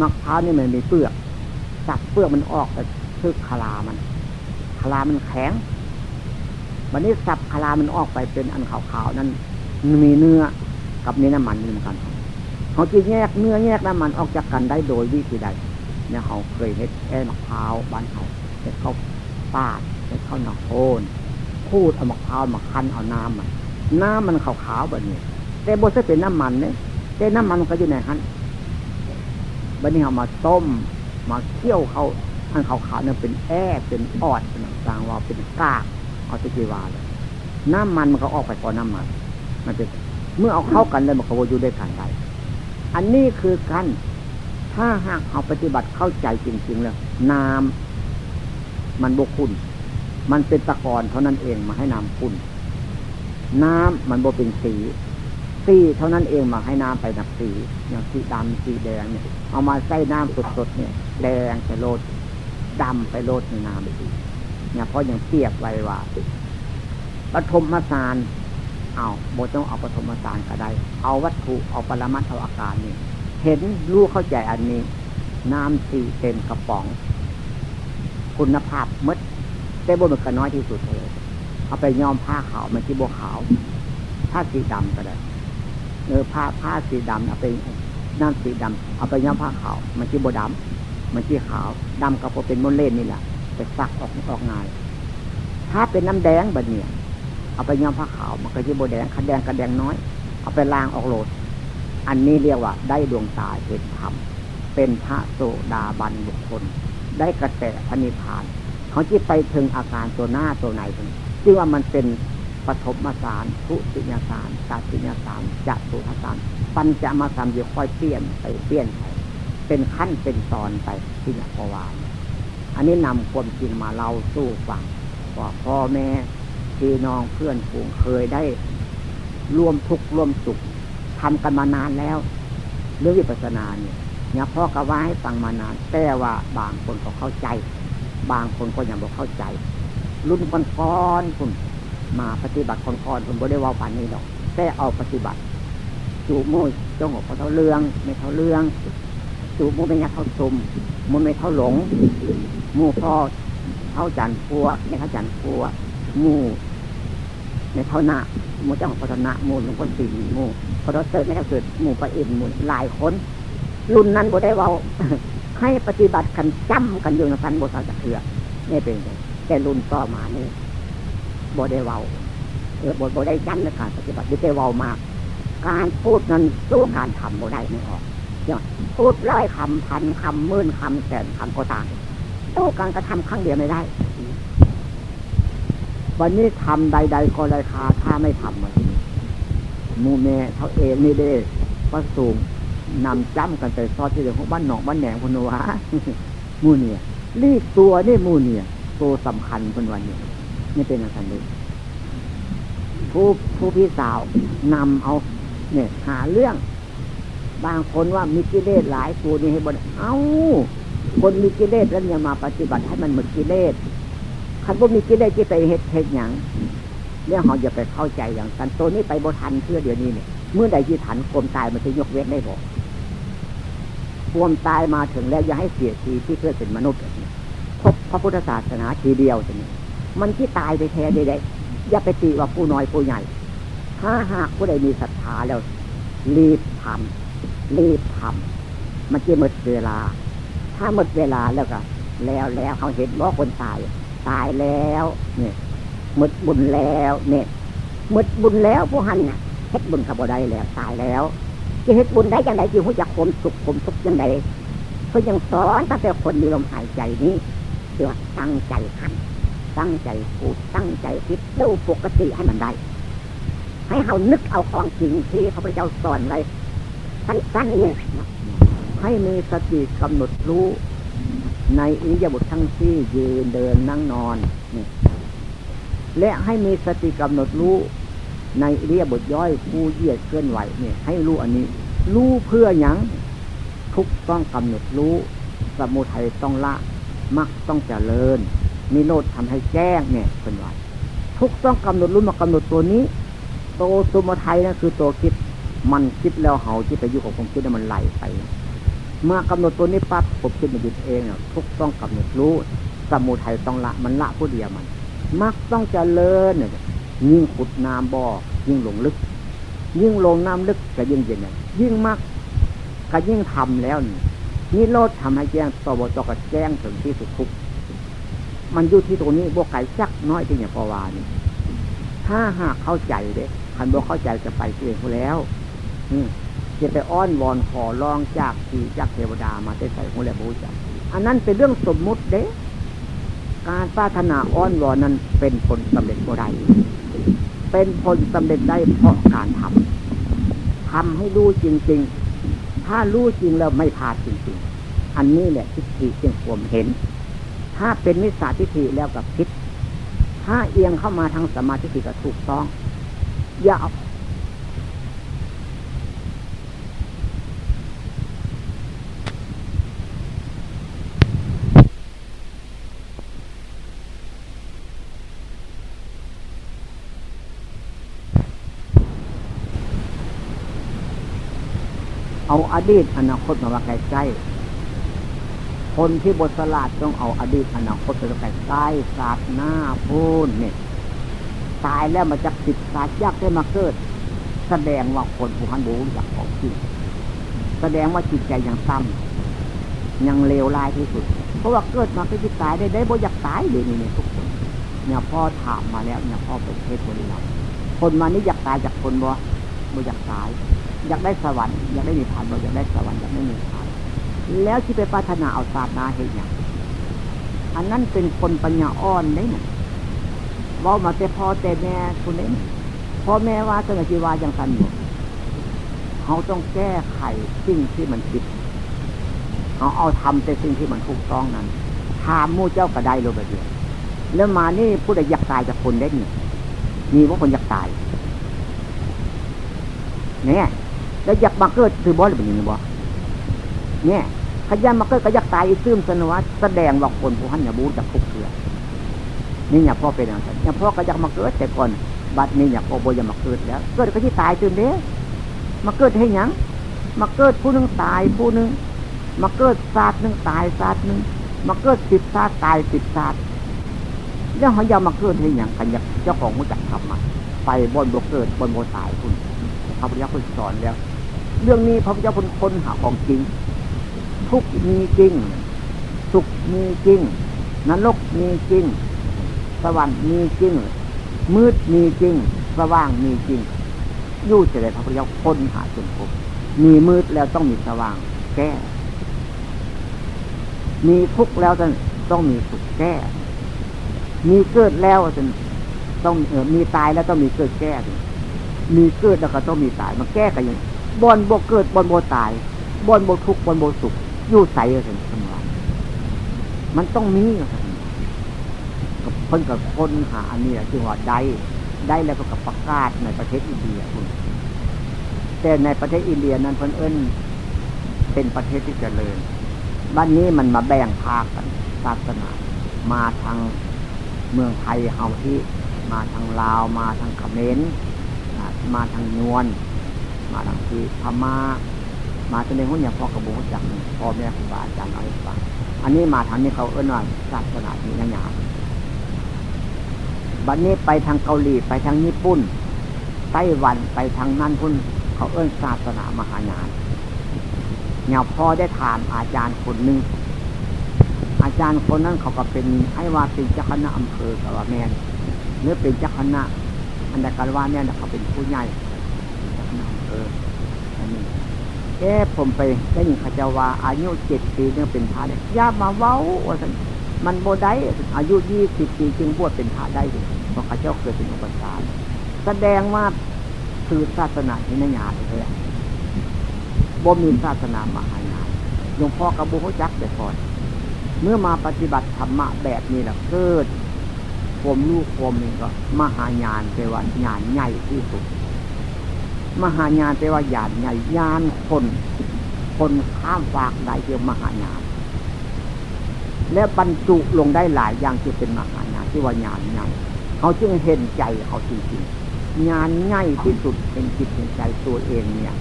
มะพร้าวนี่มันมีเปลือกจับเปลือกมันออกแต่ทึกคลามันคลามันแข็งวันนี้สับคลามันออกไปเป็นอันขาวๆนั้นมีเนื้อกับมีน้ำมันนี่เหมือนกันเขาจะแยกเนื้อแยกน้ำมันออกจากกันได้โดยวิธีใดเนี่ยเขาเคยเห็ดแอ่มะพร้าวบ้านเขาเห็ดเขา ปาดเห็ดเขาหนักโคนพูดเอามะพร้าวมาคั้นเอาน้ำมันน้ำมันขาวๆแบบนี้แต่บนจะเป็นน้ำมันเนี่ยแต่น้ำมันมันก็อยู่ในหันบันนี้เอามาต้ม มาเคี่ยวเขาอันขาวๆเนี่ยเป็นแอ่เป็นออดเป็นต่างว่าเป็นกากเอาตะกีวาเลยน้ำมันมันก็ออกไปก่อนน้ำมัน มันจะเมื่อเอาเข้ากันแล้วมันก็วอยู่ด้วยกันได้อันนี้คือกัน ถ้าหากเอาปฏิบัติเข้าใจจริงๆแล้วน้ำ มันบกคุณมันเป็นตะกอนเท่านั้นเองมาให้น้ำคุณน้ำมันบกเป็นสีสีเท่านั้นเองมาให้น้ำไปหนักสีอย่างสีดำสีแดงเนี่ยเอามาใส่น้ำสดๆเนี่ย แดงไปโลดดำไปโลดในน้ำเนี่ยเพราะยังเทียบไว้ว่าปฐมสารเอาโบต้องเอาปฐมสารก็ได้ เอาวัตถุเอาปรมัตเอาอาการนี่เห็นรู้เข้าใจอันนี้ น้ำสีเต็มกระป๋อง คุณภาพมดแต่บนมันก็น้อยที่สุดเลยเอาไปย้อมผ้าขาวมันที่บัวขาว ผ้าสีดำก็ได้เออผ้าผ้าสีดำเอาไปน้ำสีดำเอาไปย้อมผ้าขาว มันที่บัวดำมันที่ขาวดำก็พอเป็นมลเล่นนี่แหละไปซักออกออกงานถ้าเป็นน้ำแดงแบบนี้เอาไปย้อมผ้าขาวมันก็จะโบแดงคันแดงกันแดงน้อย เอาไปล้างออกโหลด อันนี้เรียกว่าได้ดวงตาเห็นธรรมเป็นพระโสดาบันบุคคล ได้กระแสพระนิพพาน เขาที่ไปถึงอาการตัวหน้าตัวไหนถึงจึงว่ามันเป็นปฐมสารทุติยสารตาติยสารจัตุทสารปัญจมาสามอยู่ค่อยเปลี่ยนไปเปลี่ยนไปเป็นขั้นเป็นตอนไปที่นี่ยพวานอันนี้นำความจริงมาเล่าสู้ฟังว่าพ่อแม่พี่น้องเพื่อนฝูงเคยได้ร่วมทุกข์ร่วมสุขทำกันมานานแล้ว เรื่องวิปัสสนาเนี่ย เนี่ยพ่อกระว่าให้ฟังมานาน แต่ว่าบางคนก็เข้าใจ บางคนก็ยังบอกเข้าใจ รุ่นคนก่อนคุณมาปฏิบัติคนก่อนคุณบ่ได้ว่าปันนี้ดอก แต่เอาปฏิบัติ จูมุ้ยจ้องหัวเท่าเรื่องไม่เท่าเรื่องจูมุ้ยไม่ยักเท่าซุมมุ้ยไม่เท่าหลงมู่พ่อเท่าจันพัวไม่เท่าจันพัวมู่ในเท่าหน้ามู่เจ้าของพัฒนามู่หลวงพ่อสี่มู่พอเราเจอไม่ได้เกิดมู่ประเอ็นมู่หลายคน รุ่นนั้นบ่ได้เว้าให้ปฏิบัติกันจำกันอยู่ในพันบทสาจเถื่อนี่เป็นแต่รุ่นต่อมานี่บ่ได้เว้าเออบ่บ่ได้ยันในการปฏิบัติได้เว้ามาก การพูดนั้นสู้การทำบ่ได้ไม่ออกพูดร้อยคำพันคำหมื่นคำแสนคำก็ต่างตู้การกระทำครั้งเดียวไม่ได้ วันนี้ทำใด ๆ ก็ราคาถ้าไม่ทำมันมูเมเขาเองนี่เด้ประสูง นำจ้ำกันไปซอดที่เรื่องของบ้านหนองบ้านแหนงพนวะมูเนี่ยรีบตัวนี่มูเนี่ยตัวสำคัญคนวันนี้นี่เป็นอะไรเลยผู้ผู้พี่สาวนำเอา เนี่ย หาเรื่อง บางคนว่ามีกิเลสหลายตัวนี้ให้บนเอ้า คนมีกิเลสแล้วยังมาปฏิบัติให้มันหมดกิเลสคันว่ามีกิเลสที่ไปเฮ็ดเฮ็ดอย่างเนี่ยเขาอย่าไปเข้าใจอย่างกันตัวนี้ไปบทันเพื่อเดี๋ยวนี้เนี่ยเมื่อใดที่ถันความตายมันจะยกเว้นได้บอก ความตายมาถึงแล้วอย่าให้เสียทีที่เพื่อเป็นมนุษย์พบพระพุทธศาสนาทีเดียวสิมันที่ตายไปแท้ใดๆอย่าไปตีว่าผู้น้อยผู้ใหญ่ ถ้าหากผู้ใดมีศรัทธาแล้ว รีบทำรีบทำมันจะหมดเวลา ถ้าหมดเวลาแล้วก็ แล้วแล้วเขาเห็นว่าคนตาย ตายแล้วเนี่ยหมดบุญแล้วเนี่ยหมดบุญแล้วผู้หันเนี่ยเฮ็ดบุญกับบ่ได้แล้ว ตายแล้ว จะเฮ็ดบุญได้ยังไงจีหัวจักผมสุขผมสุขยังไงเขายังสอนตั้งแต่คนมีลมหายใจนี้เดี๋ยวตั้งใจทำตั้งใจพูดตั้งใจคิดดูปกติให้มันได้ ให้เขานึกเอาของจริงที่พระพุทธเจ้าสอนไว้สั้นๆนี่ให้มีสติกำหนดรู้ในอิริยาบถทั้งที่ยืนเดินนั่งนอนนี่และให้มีสติกำหนดรู้ ในอิริยบถย่อยผู้เยียดเคลื่อนไหวเนี่ยให้รู้อันนี้ รู้เพื่ออยังทุกต้องกำหนดรู้ สมุทัยต้องละมักต้องเจริญมีโลดทำให้แจ้งเนี่ยเป็นไวทุกต้องกำหนดรู้มากำหนดตัวนี้โตสมุทัยนั่นคือตัวคิดมันคิดแล้วเขาที่ไปอยู่กับผมคิดแล้วมันไหลไป เมื่อกำหนดตัวนี้ปั๊บผมคิดมันหยุดเองทุกต้องกำหนดรู้ สมุทัยต้องละมันละผู้เดียวมัน มักต้องเจริญเนี่ย ยิ่งขุดน้ำบ่อยิ่งลงลึก ยิ่งลงน้ำลึกก็ยิ่งเย็นเนี่ยยิ่งมักก็ยิ่งทำแล้วนี่โลดทำให้แจ้งตบตก็แจ้งถึงที่สุดทุกมันอยู่ที่ตรงนี้บวกไก่จักน้อยที่อย่างพอวานี่ถ้าหากเข้าใจเด้คันบวเข้าใจจะไปเองแล้วอืจะไปอ้อนวอนขอร้องจากทีจากเทวดามาได้ใส่หัวแหลมบูจักอันนั้นเป็นเรื่องสมมุติเด้ การปรารถนาอ้อนวอนนั้นเป็นผลสำเร็จบ่ได้ เป็นผลสำเร็จได้เพราะการทำทำให้รู้จริง ๆ ถ้ารู้จริงแล้วไม่พลาดจริง ๆ อันนี้แหละทิฏฐิจึงผมเห็น ถ้าเป็นมิจฉาทิฏฐิแล้วกับคิด ถ้าเอียงเข้ามาทางสมาธิก็ถูกต้อง อย่า เอาอดีตอนาคตมาว่าใกล้ๆคนที่บทสลาดต้องเอาอดีตอนาคตไปใกล้ๆศาสตร์หน้าพูนเนี่ยตายแล้วมาจากสิทศาสตร์ยากได้มาเกิด แสดงว่าคนผู้พันบูรู้จักของจริงแสดงว่าจิตใจยังซ้ำยังเลวร้ายที่สุด เพราะว่าเกิดมาก็จะตายได้ได้บ่อยากตายเลยนี่ทุกคนเนี่ยพ่อถามมาแล้วเนี่ยพ่อเป็นเทศบริลัคนมานี่อยากตายจากคนบ่บ่อยากตาย อยากได้สวรรค์อยากได้มีผ่านเราอยากได้สวรรค์อยากได้มีผ่านแล้วที่ไปปรารถนาเอาศาสนาเห็นอย่างอันนั้นเป็นคนปัญญาอ่อนได้เนี่ยว่ามาแต่พ่อแต่แม่คนนี้พ่อแม่ว่าจะจีวาอย่างกันอยู่เขาต้องแก้ไขสิ่งที่มันผิดเขาเอาทำแต่สิ่งที่มันถูกต้องนั้นถามมู่เจ้ากระไดโลบเดียวแล้วมานี่ผู้ใดอยากตายจากคนได้เนี่ยมีว่าคนอยากตายเนี่ย แล้วอยากมาเกิดคือบอสหรือเป็นยังไงบอเนี่ยขยันมาเกิดก็อยากตายซึมสนวัตแสดงว่าคนผู้หันอย่าบูจากทุกเสือนี่อย่าพ่อเป็นอย่างนั้นอย่าพ่อก็อยากมาเกิดแต่ก่อนบัดนี้อย่าพ่อโบอยากมาเกิดแล้วเกิดก็ที่ตายตื่นเด้มาเกิดให้ยังมาเกิดผู้หนึ่งตายผู้หนึ่งมาเกิดศาสตร์หนึ่งตายศาสตร์หนึ่งมาเกิดสิบศาสตร์ตายสิบศาสตร์แล้วเขาอยากมาเกิดให้ยังกันอยากเจ้าของมุจักทำมาไปบนบกเกิดบนโบตายคุณพระพุทธเจ้าคุณสอนแล้ว เรื่องนี้พระพุทธเจ้าคนคนหาของจริง ทุกมีจริง สุขมีจริงนรกมีจริง สวรรค์มีจริง มืดมีจริง สว่างมีจริงยู่เฉลยพระพุทธเจ้าคนหาจนพบมีมืดแล้วต้องมีสว่าง แก้ มีทุกข์แล้วต้องมีสุขแก้ มีเกิดแล้วต้องเออมีตายแล้วต้องมีเกิดแก้ มีเกิดแล้วก็ต้องมีตายมาแก้กันอย่าง บอนบกเกิดบอนบตายบอนบทุกบอนบสุขยู่ใสกันทั้งวันมันต้องมีกับคนกับคนหาอันนี้จึงว่าได้ ได้แล้วก็กับประกาศในประเทศอินเดียคุณแต่ในประเทศอินเดียนั้นเพิ่นเอิ้นเป็นประเทศที่เจริญ บ้านนี้มันมาแบ่งภาคกันศาสนา มาทางเมืองไทยเฮาที่ มาทางลาว มาทางเขมร มาทางนวล มาทางที่พม่ามาจนในหุ่นอย่างพ่อกระบุจักพ่อแม่ครูบาอาจารย์เอาให้ฟังอันนี้มาทางนี้เขาเอื้อนว่าศาสนาที่ยาบัดนนี้ไปทางเกาหลีไปทางญี่ปุ่นไต้หวันไปทางนั่นพุ่นเขาเอื้อนศาสนามหายานเนี่ยพ่อได้ถามอาจารย์คนหนึ่งอาจารย์คนนั้นเขาก็เป็นให้ว่าเป็นเจ้าคณะอำเภอกับว่าแม่เนื้อเป็นเจ้าคณะอันดัการว่าเนี่ยเขาเป็นผู้ใหญ่เจ้าคณะอำเภออันนี้ แค่ผมไปได้ยินขจาวาอายุเจ็ดปีเนี่ยเป็นพระเนี่ยยามาเว้าว่ามันโบได้อายุยี่สิบปีจึงบวชเป็นพระได้เพราะข้าเจ้าเกิดเป็นอุปสรรคแสดงว่าคือศาสนาที่นญาเลยบ่มีศาสนามหายานหลวงพ่อกับบุหุจักแต่ก่อน เมื่อมาปฏิบัติธรรมะแบบนี้แหละเกิดผมลูกผมนี่ก็มหายานแปลว่าญาณใหญ่ที่สุด มหายานแปลว่าญาณใหญ่ญาณคน คนข้ามฝากได้เรียกมหายานและบรรจุลงได้หลายอย่างที่เป็นมหายานที่ว่าญาณใหญ่เขาจึงเห็นใจเขาจริงๆญาณใหญ่ที่สุดเป็นจิตเป็นใจตัวเองเนี่ย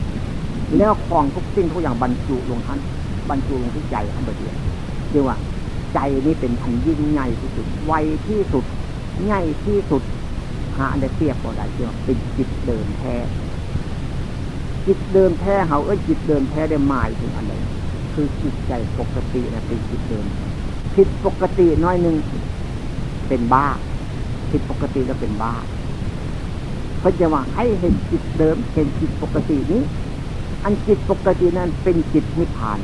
แล้วของทุกสิ่งทุกอย่างบรรจุลงท่านบรรจุลงที่ใจท่านเดียวเรียกว่า ใจนี้เป็นอันยิ่งใหญ่ที่สุดไวที่สุดใหญ่ที่สุดหาได้เทียบบ่ได้เรียกว่าเป็นจิตเดิมแท้ จิตเดิมแท้เขาเอ้ยจิตเดิมแท้ได้หมายถึงอะไรคือจิตใจปกตินะเป็นจิตเดิมผิดปกติน้อยหนึ่งเป็นบ้าผิดปกติแล้วเป็นบ้าเขาจะว่าให้เห็นจิตเดิมเห็นจิตปกตินี้ อันจิตปกตินั้นเป็นจิตนิพพาน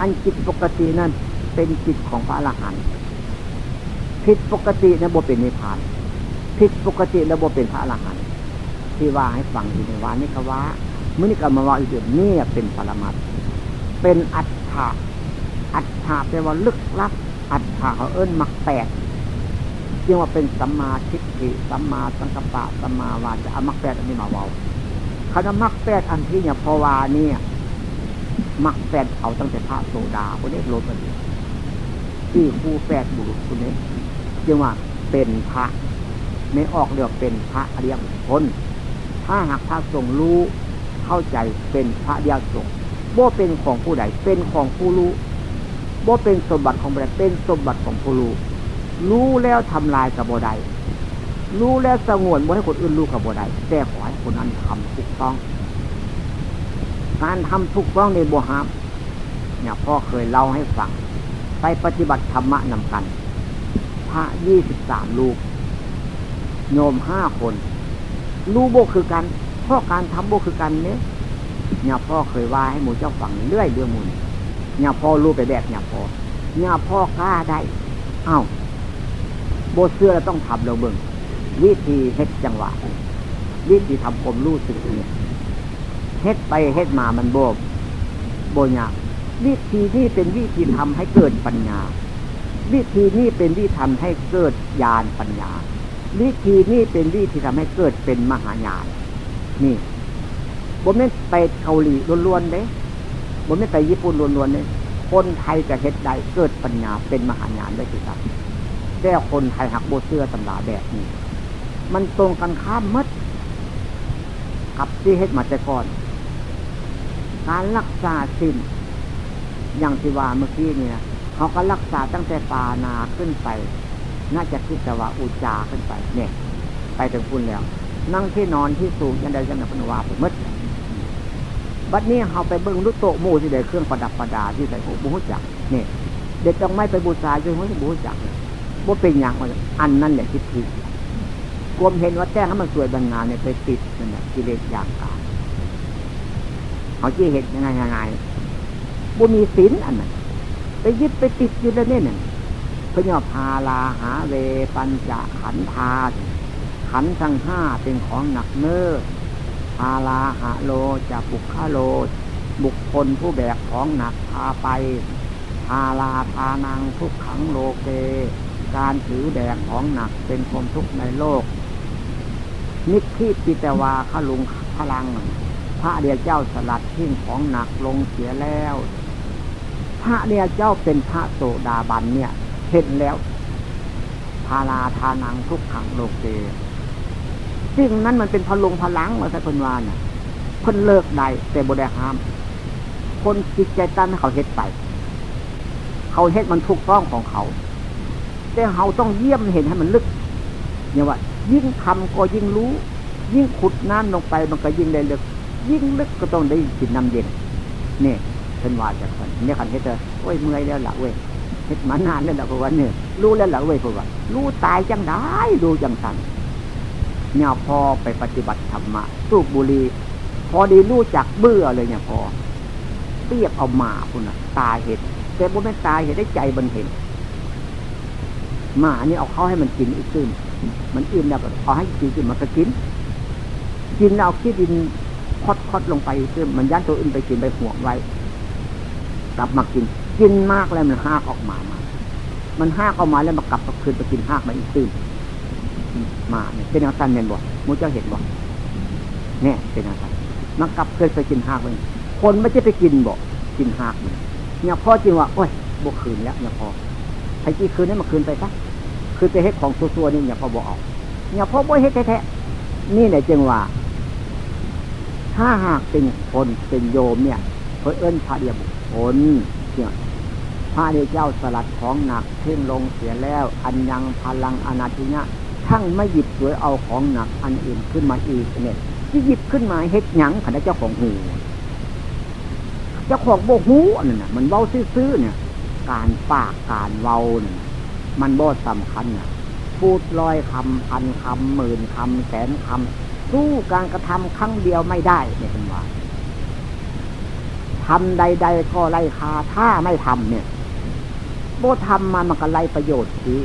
อันจิตปกตินั้นเป็นจิตของพระอรหันต์ผิดปกตินะโบเป็นนิพพานผิดปกติแล้วโบเป็นพระอรหันต์ที่ว่าให้ฟังอยู่ในวานนี้คว่า มื่อนี้ก็มาว่าอีกเรื่องนี่เป็นปรมัตเป็นอัตถะอัตถะแปลว่าลึกลับ อัตถะเขาเอิ้นมักแปดจึงว่าเป็นสัมมาทิฏฐิสัมมาสังกัปปะสัมมาวาจาอมักแปดอันนี้มาว่าคณะมักแปดอันที่เนี่ยพอวาเนี่ยมักแปดเอาตั้งแต่พระโสดาคนนี้โลดไปที่คู่แปดบุรุษคนนี้จึงว่าเป็นพระไม่ออกเรียกเป็นพระเรียงคนถ้าหากพระทรงรู้ เข้าใจเป็นพระเดียวทรงบ่เป็นของผู้ใดเป็นของผู้รู้บ่เป็นสมบัติของผู้ใดเป็นสมบัติของผู้รู้รู้แล้วทำลายกับบ่ใดรู้แล้วสงวนบ่ให้คนอื่นรู้กับบ่ได้แต่ขอให้คนนั้นทำถูกต้อง การทำถูกต้องในบัวหามเนี่ยพ่อเคยเล่าให้ฟังไปปฏิบัติธรรมะนำกัน พระยี่สิบสามลูกโยมห้าคน รู้โบคือกัน พ่อการทำโบคือกันเนี่ยเนี่ยพ่อเคยว่าให้หมูเจ้าฝังเรื่อยเรื่องมูลเนี่ยพ่อรู้ไปแบบเนี่ยพ่อเนี่ยพ่อกล้าได้ เอ้าโบเสื้อเราต้องทำเราเบิ่งวิธีเฮ็ดจังหวะ วิธีทำผมรู้สึกเนี่ยเฮ็ดไปเฮ็ดมามันโบโบญาวิธีนี้เป็นวิธีทำให้เกิดปัญญา วิธีนี้เป็นวิธีทำให้เกิดญาณปัญญา วิธีนี้เป็นวิธีทำให้เกิดเป็นมหาญาณ นี่บมไม่ไปเกาหลีล้วนๆเด้บมไม่ไปญี่ปุ่นล้วนๆเด้คนไทยจะเฮ็ดได้เกิดปัญญาเป็นมหาญาณได้คือครับแต่คนไทยหักโบเสื้อตำราแบบนี้ มันตรงกันข้ามมัดกับที่เฮ็ดมาแต่ก่อน การรักษาสิ้นอย่างที่ว่าเมื่อกี้เนี่ยเขาก็รักษาตั้งแต่ปานาขึ้นไป น่าจะคิดแต่ว่าอุจาขึ้นไป เนี่ย ไปถึงพุ่นแล้ว นั่งที่นอนที่สูงยันใดยันพนวาไปมดบัดนี้เขาไปเบิ้งรุโตโมูที่ใดเครื่องประดับประดาที่ใส่หูบูจักเนี่ยเด็กต้องไม่ไปบูชาจนหัวบูจักว่าเป็นอย่างอันนั้นแหละทิฏฐิวมเห็นว่าแจ้งให้มันสวยบรรณาเนี่ยไปติดนั่นแหละกิเลสอย่างกาเขาจีเห็นยังไงยังไงบุมีศีลอันนั้นไปยึดไปติดอยู่แล้วเนี่ยพญาพาลาหาเวปัญจะขันธา ขันทั้งห้าเป็นของหนักเนื้อพาลาหาโลจะบุกขาโล บุคคลผู้แบกของหนักพาไปพาลาพานังทุกขังโลเก การถือแบกของหนักเป็นความทุกข์ในโลก นิคิปิตวาขลุงพลัง พระเดียเจ้าสลัดทิ้งของหนักลงเสียแล้ว พระเดียเจ้าเป็นพระโสดาบันเนี่ยเห็นแล้วพาราทานังทุกขังโลกเก สิ่งนั้นมันเป็นพลงพลังมาสักคนวาน่ะคนเลิกได้แต่บได้ห้าม คนจิตใจตั้นเขาเฮ็ดไป เขาเฮ็ดมันถูกต้องของเขา แต่เขาต้องเยี่ยมเห็นให้มันลึกเนี่ยว่า ยิ่งทำก็ยิ่งรู้ ยิ่งขุดน้ำลงไปมันก็ยิ่งได้ลึก ยิ่งลึกก็ต้องได้กินน้ำเย็นเนี่ยเป็นว่าจากคนเนี่ยคันเฮ็ดเจอโอ้ยเมื่อยแล้วละเว้ยเฮ็ดมานานแล้วละเพราะว่าเนี่ยรู้แล้วละเว้ยเพราะว่ารู้ตายจังได้ดูจังสัน เนี่ยพอไปปฏิบัติธรรมะสูบบุหรี่พอดีรู้จักเบื่อเลยเนี่ยพอเปียบเอามาคุณน่ะตาเห็นแต่บ่แม่ตาเห็นได้ใจบันเห็นหมานี่เอาเข้าให้มันกินอีกซึมมันอิ่มแล้วก็เอาให้กินกินมันก็กิน กินแล้วเอาขี้ดินคดคดลงไปซึมมันยันตัวอื่นไปกินไปห่วงไว้กลับมากิน กินมากแล้วมันหากออกมามา มันหากออกมาแล้วมากลับกับคืนไปกินหากมาอีกซึม มาเนี่ยเป็นอาการเนียนบ่มูเจ้าเห็นบ่เนี่ยเป็นอาการมันกลับเคยไปกินหากมันคนไม่ใช่ไปกินบ่กินหากเนี่ยพ่อจริงว่าโอ้ยบวคืนแล้วเนี่ยพอไอ้ที่คืนนี้มาคืนไปซะคืนไปเฮ็ดของตัวๆนี่เนี่ยพอบอกออกเนี่ยพ่อบ่เฮ็ดแท้ๆนี่แหละจึงว่า ถ้าหากเป็นคนเป็นโยมเนี่ยเพื่อเอิ้นพระเดียบุคลเนี่ยพระเดียเจ้าสลัดของหนักเพ่งลงเสียแล้ว อันยังพลังอนาทิญะ ทั้งไม่หยิบสวยเอาของหนักอันอื่นขึ้นมาอีกเนี่ยที่หยิบขึ้นมาเฮ็ดหยังขณะเจ้าของหูเจ้าของโบหูอันนั้นน่ะ มันเว้าซื่อๆเนี่ย การปากการเว้าเนี่ยมันบ่สำคัญน่ะ พูดร้อยคำพันคำหมื่นคำแสนคำสู้การกระทำครั้งเดียวไม่ได้เนี่ยเป็นว่าทำใด ๆ ก็ไล่คาถ้าไม่ทำเนี่ยโบทำมามันก็ไล่ประโยชน์ที่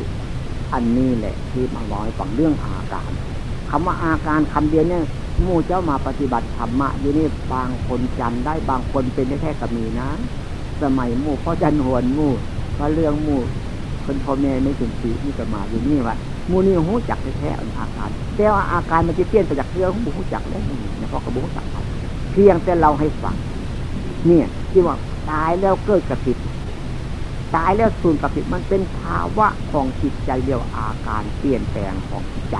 อันนี้แหละที่มาบอกให้ฟังเรื่องอาการคำว่าอาการคำเดียวเนี่ยมู่เจ้ามาปฏิบัติธรรมะอยู่นี่บางคนจำได้บางคนเป็นได้แค่กับมีนะ สมัยมู่พ่อจันหวนมู่ว่าเรื่องมู่คนพ่อแม่ไม่ถึงปีนี่ก็มาอยู่นี่ว่ามู่นี่หูจักแท้ๆอาการ แต่ว่าอาการมันจะเปลี่ยนไปจากเรื่องหูจักแล้วนี่นะพ่อกระบุจักเพียงแต่เราให้ฟังเนี่ยที่ว่าตายแล้วเกิดกระผิด ตายแล้วสูญกระผิดมันเป็นภาวะของจิตใจเดียวอาการเปลี่ยนแปลงของจิตใจ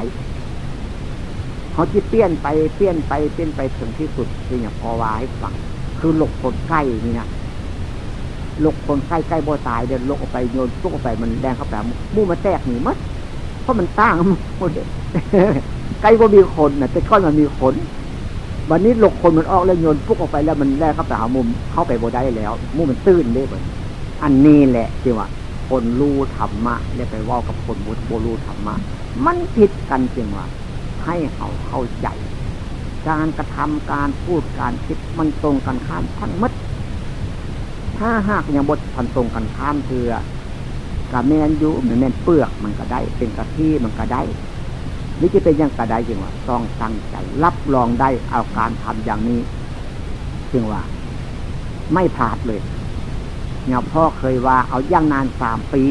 เขาที่เปลี่ยนไปเปลี่ยนไปเปลี่ยนไปถึงที่สุดคืออย่างพอวาให้ฟังคือหลกคนใกล้นี่นะหลกคนใกล้ใกล้บ่ตายเดินลกออกไปโยนตุกออกไปมันแดงเข้าไปมู่มาแตกหนีมัดเพราะมันตั้งหมดใกล้ก็มีคนนะแต่ก้อนมันมีขนวันนี้หลกคนมันออกแล้วโยนปุ๊กออกไปแล้วมันแลกเข้าไปหามุมเข้าไปบ่ได้แล้ว มุมมันตื้นเลยหมือน อันนี้แหละที่ว่า คนรู้ธรรมะแล้วไปว่ากับคนบุตรโบรู้ธรรมะ มันผิดกันจริงว่า ให้เขาเข้าใจ การกระทำการพูดการคิดมันตรงกันข้ามทั้งมัดถ้าหากยังบทพันตรงกันข้ามเถื่อกระแมนยุเหมือนแมนเปลือกมันก็ได้ เป็นกะทิมันก็ได้นี่จะเป็นยังกระไดจริงว่าต้องตั้งใจรับรองได้เอาการทำอย่างนี้จึงว่า ไม่พลาดเลย เนี่ยพ่อเคยว่าเอาย่างนานสามปี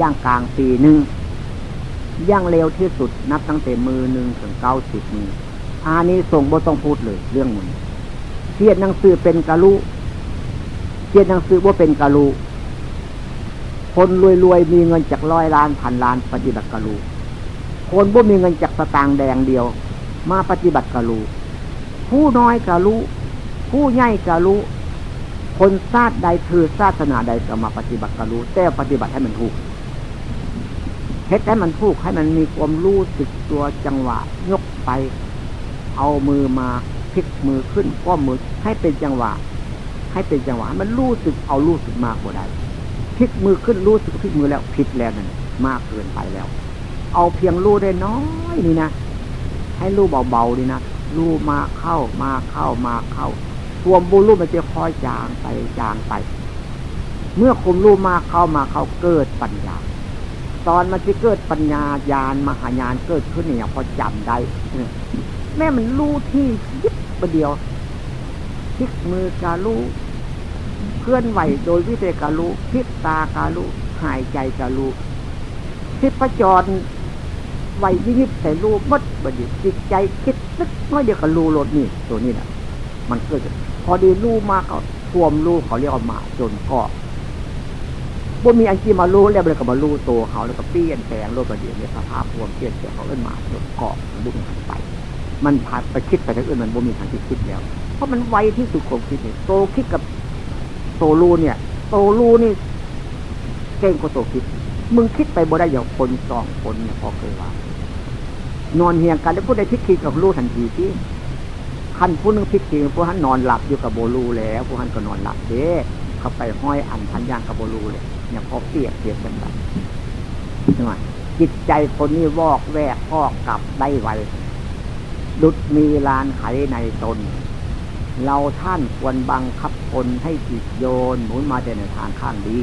ย่างกลางปีหนึ่งย่างเร็วที่สุดนับตั้งแต่มือหนึ่งถึงเก้าสิบมืออานี้ส่งบ่ต้องพูดเลย เรื่องมันเทียนหนังสือเป็นกะลุเทียนหนังสือว่าเป็นกะลุคนรวยๆมีเงินจากร้อยล้านพันล้านปฏิบัติกะลุคนบ่มีเงินจากสตางค์แดงเดียว มาปฏิบัติกะลุผู้น้อยกะลุผู้ใหญ่กะลุ คนชาติใดคือศาสนาใดก็มาปฏิบัติกะลุแต่ปฏิบัติให้มันถูกเฮ็ดให้มันถูกให้มันมีความรู้สึกตัวจังหวะ ยกไป เอามือมาพลิกมือขึ้นก้มมือให้เป็นจังหวะ ให้เป็นจังหวะ มันรู้สึกเอารู้สึกมากกว่าใดพลิกมือขึ้นรู้สึกพลิกมือแล้วผิดแล้วนั่นมากเกินไปแล้ว เอาเพียงรู้ได้น้อยนี่นะให้รู้เบาๆนี่นะรู้มาเข้ามาเข้ามาเข้า ตัวบูรู้มันจะคอยจางไปจางไป เมื่อคุมรู้มาเข้ามาเขาเกิดปัญญา ตอนมันจะเกิดปัญญาญาณมหายานเกิดขึ้นเนี่ยพอจำได้แม่มันรู้ที่ยิบประเดียวพลิกมือการรู้เคลื่อนไหวโดยวิธีการรู้พิษตาการรู้หายใจการรู้ทิพจรไหวยิบแต่รู้มัดบดีจิตใจคิดนึกน้อยเดียวกับรู้รถนี่ตัวนี้แหละมันเกิด พอดีรู้มากก็ท่วมรู้เขาเรียกว่าหมาจนก็บ่มีอันที่มารู้แล้วเลยก็มารู้ตัวเขาแล้วก็เปลี่ยนแปลงโลกประเดี๋ยวนี้สภาพรวมเปลี่ยนแปลงเขาเอื้นหมาจนเกาะบุ้งหันไป มันผ่าไปคิดไปทางอื่นมันบ่มีทางที่คิดแล้ว เพราะมันไวที่สุดของคิดเนี่ยโตคิดกับโตรู้เนี่ย โตรู้นี่เก่งกว่าโตคิด มึงคิดไปบ่ได้อย่างคนสองคนเนี่ยพอเคยว่า นอนเฮียงกันแล้วผู้ใดพิศคิดกับรู้ทันทีที่ ขั้นผู้นึงพิคิดผู้นั้นนอนหลับอยู่กับโบลูแล้วผู้นั้นก็นอนหลับเด้เข้าไปห้อยอันพันย่างกับโบลูเลยเนี่ยพอเปียบเทียบกันไปใช่ไหมจิตใจคนนี้วอกแวกพอกกลับได้ไวดุดมีลานไขในตน เราท่านควรบังคับคนให้จิตโยนหมุนมาในทางข้างดี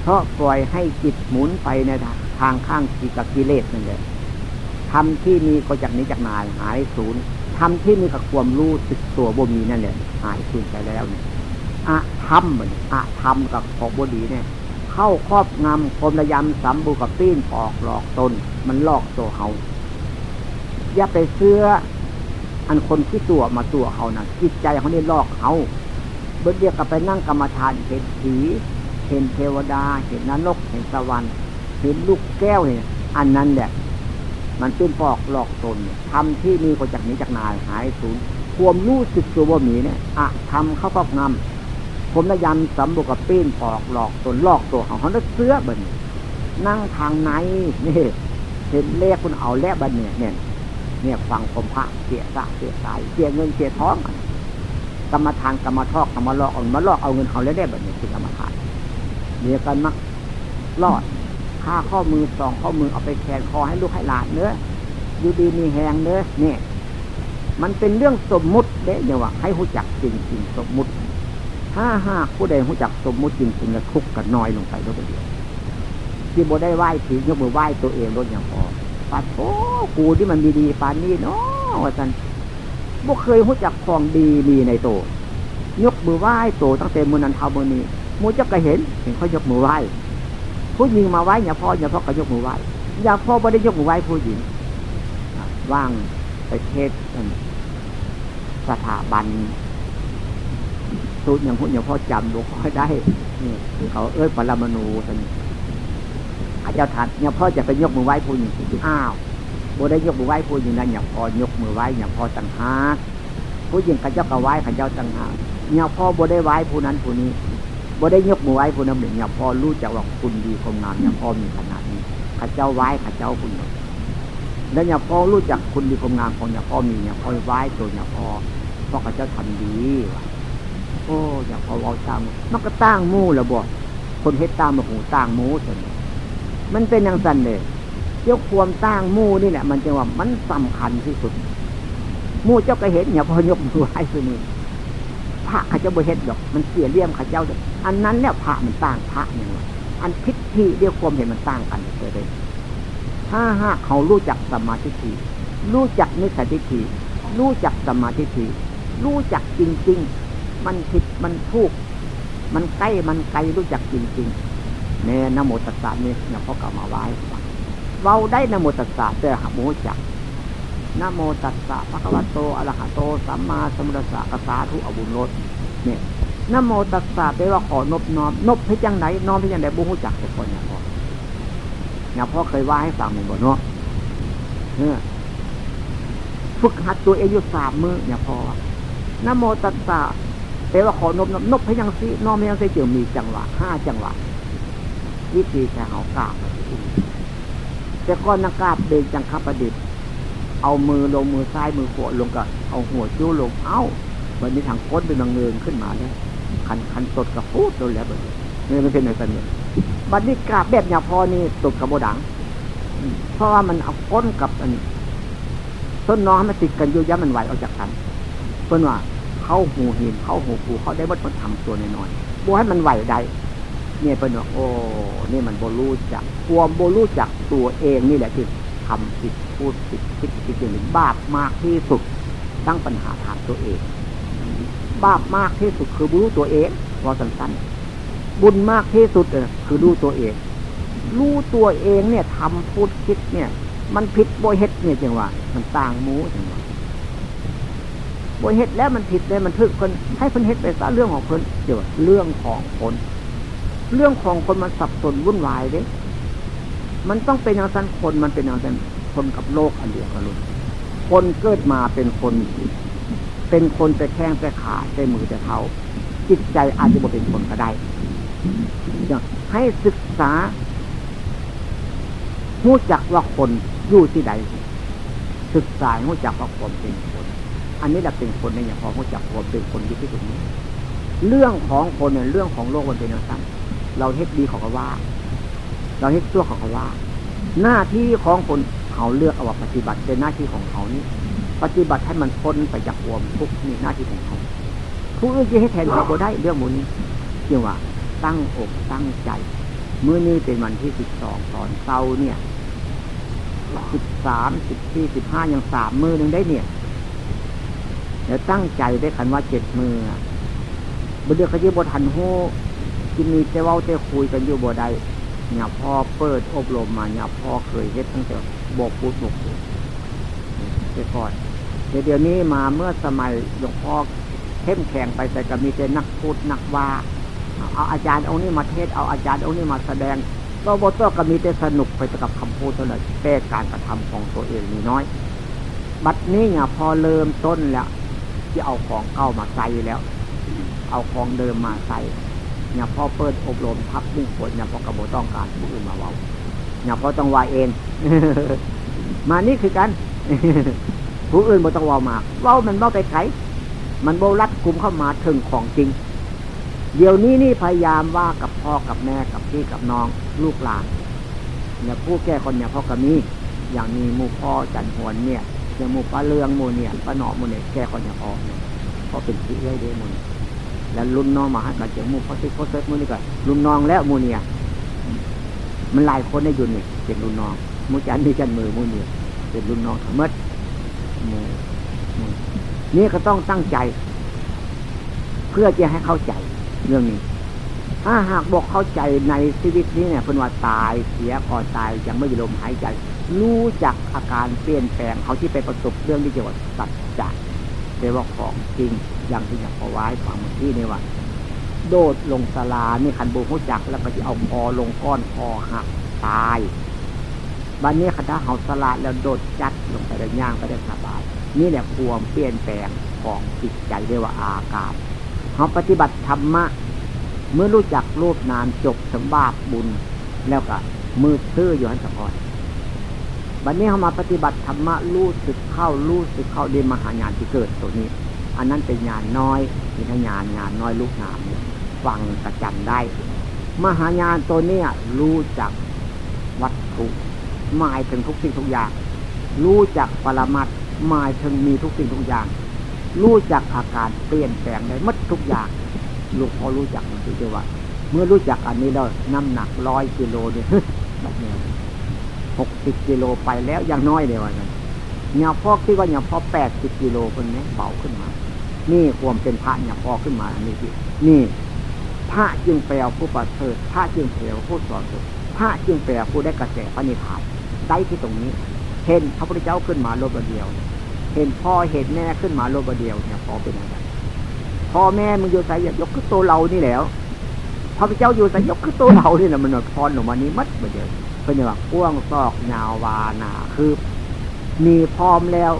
เพราะปล่อยให้จิตหมุนไปในทางข้างกิกกิเลสนั่นแหละทำที่มีก็จากนี้จากนายหายศูนย์ ทำที่มีกับความรู้สึกตัวบ่มีนั่นแหละหายสูญไปแล้วเนี่ยอะทำเหมือนอะทำกับของบ่ดีเนี่ย เข้าครอบงำคมระยำสัมบูกับปีนปอกหลอกตน มันลอกตัวเขาอย่าไปเสื้อ อันคนที่ตัวมาตัวเขานะ่ะจิตใจเขาเนี่ลอกเขาเบื่อเดียวกับไปนั่งกรรมฐานเห็นผีเห็นเทวดา เห็นนรกเห็นสวรรค์เห็นลูกแก้วเนี่ยอันนั้นแหละ มันเป็นปอกหลอกตนทำที่มีก็จากนี้จากนายหายสูญความรู้สึกตัวว่ามีเนี่ยอะทำเข้าครอบงำผมนยันสำบุกับปีนปอกหลอกตนหลอกตัวของเขาเสื้อบันนั่งทางไหนนี่เห็นเลขคุณเอาแลบันเนี่ยเนี่ยเนี่ยฟังผมพระเสียสะเสียสายเสียเงินเสียท้องกรรมทางกรรมทอกกรรมลอกเอามาลอกเอาเงินเขาแล้วได้แบบนี้คือกรรมฐานเดียวกันมักรอด ค่าข้อมือสองข้อมือเอาไปแขนคอให้ลูกให้หลานเนื้ออยู่ดีมีแหงเนื้อเนี่ยมันเป็นเรื่องสมมุติเด้เนี่ยว่าให้หูจักจริงจริงสมมุติ ถ้าหากผู้ใดหูจักสมมุติจริงจริงแล้วทุกข์กันน้อยลงไปลดเดียวที่โบได้ไหว้ผียกมือไหว้ตัวเองลดอย่างพอปัดโอ้กูที่มันดีปานนี้เนาะว่าสันบ่เคยหูจักของดีมีในโตยกมือไหว้โตตั้งแต่มือนันเท้ามือนี้มูจะก็เห็นเห็นเขายกมือไหว้ ผู้หญิงมาไหว้อย่าพ่ออย่าพ่อก็ยกมือไหว้อย่าพ่อไม่ได้ยกมือไหว้ผู้หญิงว่างไปเทศสถาบันสูตรอย่างพวกอย่างพ่อจำหลวงพ่อได้นี่เขาเอ้ยปรมาณูท่านอาจารย์ทัดเนี่ยพ่อจะไปยกมือไหว้ผู้หญิงอ้าวโบได้ยกมือไหว้ผู้หญิงนั่นอย่างพอยกมือไหว้อย่างพอตังหากผู้หญิงข้าเจ้าก็ไหว้ข้าเจ้าตังหากเนี่ยพ่อโบได้ไหว้ผู้นั้นผู้นี้ บ่ได้ยกมือไหว้ผู้นั้นเนี่ยพอรู้จักว่าคุณดีความงามเนี่ยพอมีขนาดนี้ข้าเจ้าไหว้ข้าเจ้าคุณแล้วเนี่ยพอรู้จักคุณดีความงามของเนี่ยพอมีเนี่ยพอไหว้ตัวเนี่ยพอเพราะข้าเจ้าทำดีโอ้อย่าพอเราตามมันก็ตั้งมู่ระบบคนเฮ็ดตามมาหูตั้งมู่ส่วนมันเป็นอย่างสั้นเลยเจ้าความตั้งมู่นี่แหละมันจะว่ามันสำคัญที่สุดมู่เจ้าก็เห็นเนี่ยพอยกมือไหว้ตัวนี้ พระขาเจ้าบ่เห็นดอก มันเสียเลี่ยมขาเจ้าอันนั้นเนี่ยพระมันต่างพระอย่างว่าอันพิธีเดียวความเห็นมันต่างกันเลยถ้าหากเขารู้จักสมาธิทีรู้จักนิสัยทิฏฐิรู้จักสมาธิทีรู้จักจริง ๆ มันผิดมันถูก มันใกล้มันไกลรู้จักจริงๆแม่นโมตัสสะนี่เนี่ยพ่อกล่าวมาไว้เว้าได้นโมตัสสะแต่หาโมจัก นโมตัสสะพระคัมภโตอะระหะโตสัมมาสัมพุทธัสสะกสาธุอบุญรสเนี่ยนโมตัสสะแปลว่าขอนบน้อมนบให้จังไหนน้อมให้จังไหนบุหุจักทุกคนเนี่ยพ่อเนี่ยพ่อเคยว่าให้ฟังเหมือนบ่เนาะเนี่ยฝึกหัดตัวเองอยู่สามมือเนี่ยพ่อนโมตัสสะแปลว่าขอนบน้อมนบให้ยังซิน้อมให้ยังซิจึงมีจังหวะห้าจังหวะวิธีแค่เอากาบแต่ก้อนนักกาบเดินจังคับประดิษฐ์ เอามือลงมือซ้ายมือขวาลงก็เอาหัวจู้ลงเอ้าวันนี้ทางก้นเป็นบางเงินขึ้นมาเนี่ยคันคันตดกับพูดตัวแล้วแบบนี้นี่ไม่เป็นในสันเนี่ยบัดนี้กราบแบบอย่างพอนี่ตดกับโบดังเพราะว่ามันเอาก้นกับอันต้นน้องมันติดกันยุ่ยยมันไหวออกจากกันเพื่อนว่าเขาหูหินเขาหูปูเขาได้บัดมันทำตัวน้อยๆบัวให้มันไหวได้เนี่ยเป็นว่าโอ้นี่มันโบลูจักความโบลูจักตัวเองนี่แหละที่ทำผิด พูดผิดคิดผิดอย่างนี้บาปมากที่สุดตั้งปัญหาทางตัวเอง บาปมากที่สุดคือรู้ตัวเองพอสั้นๆบุญมากที่สุดเออคือรู้ตัวเอง รู้ตัวเองเนี่ยทำพูดคิดเนี่ย มันผิดโบยเฮ็ดเนี่ยจังว่ามันต่างมูจังว่าบ่เฮ็ดแล้วมันผิดเลยมันทึกคนให้คนเฮ็ดไปซะเรื่องของคนเดี๋ยวเรื่องของคนเรื่องของคนมันสับสนวุ่นวายเด้ มันต้องเป็นอย่างนั้นคนมันเป็นอย่างนั้น นกับโลกอันเดียวกันเลยคนเกิดมาเป็นคน เป็นคนแต่แข้งแต่ขาแต่มือแต่เท้าจิตใจอาจจะบ่เป็นคนก็ได้ให้ศึกษารู้จักว่าคนอยู่ที่ใด ศึกษารู้จักว่าคนเป็นคน อันนี้แหละเป็นคนในอย่างพองรู้จักคนเป็นคนที่ที่ตรงนี้ เรื่องของคนเนี่ยเรื่องของโลกมันเป็นอย่างนั้นเราเฮ็ดดีของเขาว่า เราเฮ็ดชั่วของเขาว่า หน้าที่ของคน เขาเลือกเอาว่าปฏิบัติเป็นหน้าที่ของเขานี่ปฏิบัติให้มันพ้นไปจากความทุกข์นี่หน้าที่ของเขาผู้อื่นจะให้แทนเขาบ่ได้เรื่องมูนี้เรียกว่า ตั้งอกตั้งใจเมื่อนี้เป็นวันที่สิบสองตอนเช้าเนี่ยสิบสามสิบสี่สิบห้ายังสามมือหนึ่งได้เนี่ยเดี๋ยวตั้งใจได้คันว่าเจ็ดมือบุเดือเขาจะบทันโหกินมีแต่ว่าแต่คุยกันอยู่บ่ได้เนี่ยพ่อเปิดอบรมมาเนี่ยพ่อเคยเฮ็ดตั้งแต่ บกพูดบกพูดแต่ก่อนเดี๋ยวนี้มาเมื่อสมัยหลวงพ่อเข้มแข็งไปแต่ก็มีแต่นักพูดนักว่า เอาอาจารย์องค์นี้มาเทศเอาอาจารย์องค์นี้มาแสดงก็บตัวก็มีแต่สนุกไปกับคำพูดเท่านั้นแต่การกระทำของตัวเองมีน้อย บัดนี้เนี่ยพอเริ่มต้นแล้วที่เอาของเก่ามาใส่แล้ว เอาของเดิมมาใส่เนี่ยพอเปิดอบรมทับมุ่งผลเนี่ยพอกระโบต้องการผู้อื่นมาเว้า เนี่ยพอต้องว่าเอง มานี่คือกัน ผู้อื่นบ่ต้องว่ามาเว้ามันเว้าไปไกลมันโบรัดกลุ่มเข้ามาถึงของจริง เดี๋ยวนี้นี่พยายามว่ากับพ่อกับแม่กับพี่กับน้องลูกหลานเนี่ยผู้แก้คนเนี่ยพ่อกับมีอย่างมีมูพ่อจันหวนเนี่ยอย่างมูป้าเลืองมูเนี่ยป้าหนอมูเนี่ยแก้คนเนี่ยพ่อเนี่ยพอเป็นพี่เอ้ยเด้มูแล้วรุ่นน้องมาให้มาเจอมูพ่อซิโคเซตมูนี่ก็รุ่นน้องแล้วมูเนี่ย มันหลายคนได้ยุนเนี่เป็นรุ่นน้องมูจันมีจันมือมูเนี่ยเป็นรุ่นน้องทั้งหมดนี่ก็ต้องตั้งใจ เพื่อจะให้เข้าใจเรื่องนี้ ถ้าหากบอกเข้าใจในชีวิตนี้เนี่ยเป็นว่าตายเสียก่อนตายยังไม่มีลมหายใจ รู้จักอาการเปลี่ยนแปลงเขาที่ไปประสบเรื่องที่เกี่ยวกับสัจจะเรียกว่าของจริงอย่างที่อยากเอาไว้ฟังเมื่อกี้นี่ว่า โดดลงสลานี่คันบูรู้จัก แล้วก็จะเอาคอลงก้อนคอหักตายบันนี้คณะเฮาสลาแล้วโดดจัดลงไปได้ย่างไปได้สบาย นี่แหละความเปลี่ยนแปลงของจิตใจเรียกว่าอาการเขาปฏิบัติธรรมะ เมื่อรู้จักรูปนามจบสมบาปบุญ แล้วก็มือซื่ออยู่หันสะพอนวันนี้เขามาปฏิบัติธรรมะรู้สึกเข้ารู้สึกเข้าเดมหาญาณที่เกิดตัวนี้ อันนั้นเป็นญาณน้อยมีทญาณญาณน้อยลูกนาม ฟังกระจันได้ มหาญาณตัวเนี้ยรู้จักวัตถุหมายถึงทุกสิ่งทุกอย่าง รู้จักปรมัตหมายถึงมีทุกสิ่งทุกอย่าง รู้จักอาการเปลี่ยนแปลงได้มัดทุกอย่างลูกพอรู้จักมันคือว่า เมื่อรู้จักอันนี้แล้วน้ำหนักร้อยกิโลเนี่ยแบบนี้หกสิบกิโลไปแล้วยังน้อยเลยว่านั้นเนี่ยพ่อคิดว่าเนี่ยพ่อแปดสิบกิโลคนนี้เบาขึ้นมา นี่ความเป็นพระเนี่ยพอขึ้นมาอันนี้ที่นี่ พระจึงแปลผู้ประเสริฐพระจึงแปลผู้สอนสุดพระจึงแปลผู้ได้กระแสพระนิพพานได้ที่ตรงนี้ เห็นพระพุทธเจ้าขึ้นมาโลกเดียว เห็นพ่อเห็นแม่ขึ้นมาโลบเดียวเนี่ยพอเป็นอะไรพ่อแม่มึงอยู่ใส่ยกขึ้นตัวเรานี่แล้วพระพุทธเจ้าอยู่ใส่ยกขึ้นตัวเรานี่แหละมันพรออกมานี้มัดมาเดียวเป็นอย่างว่าก้วงซอกยาววานาคือ มีพร้อมแล้ว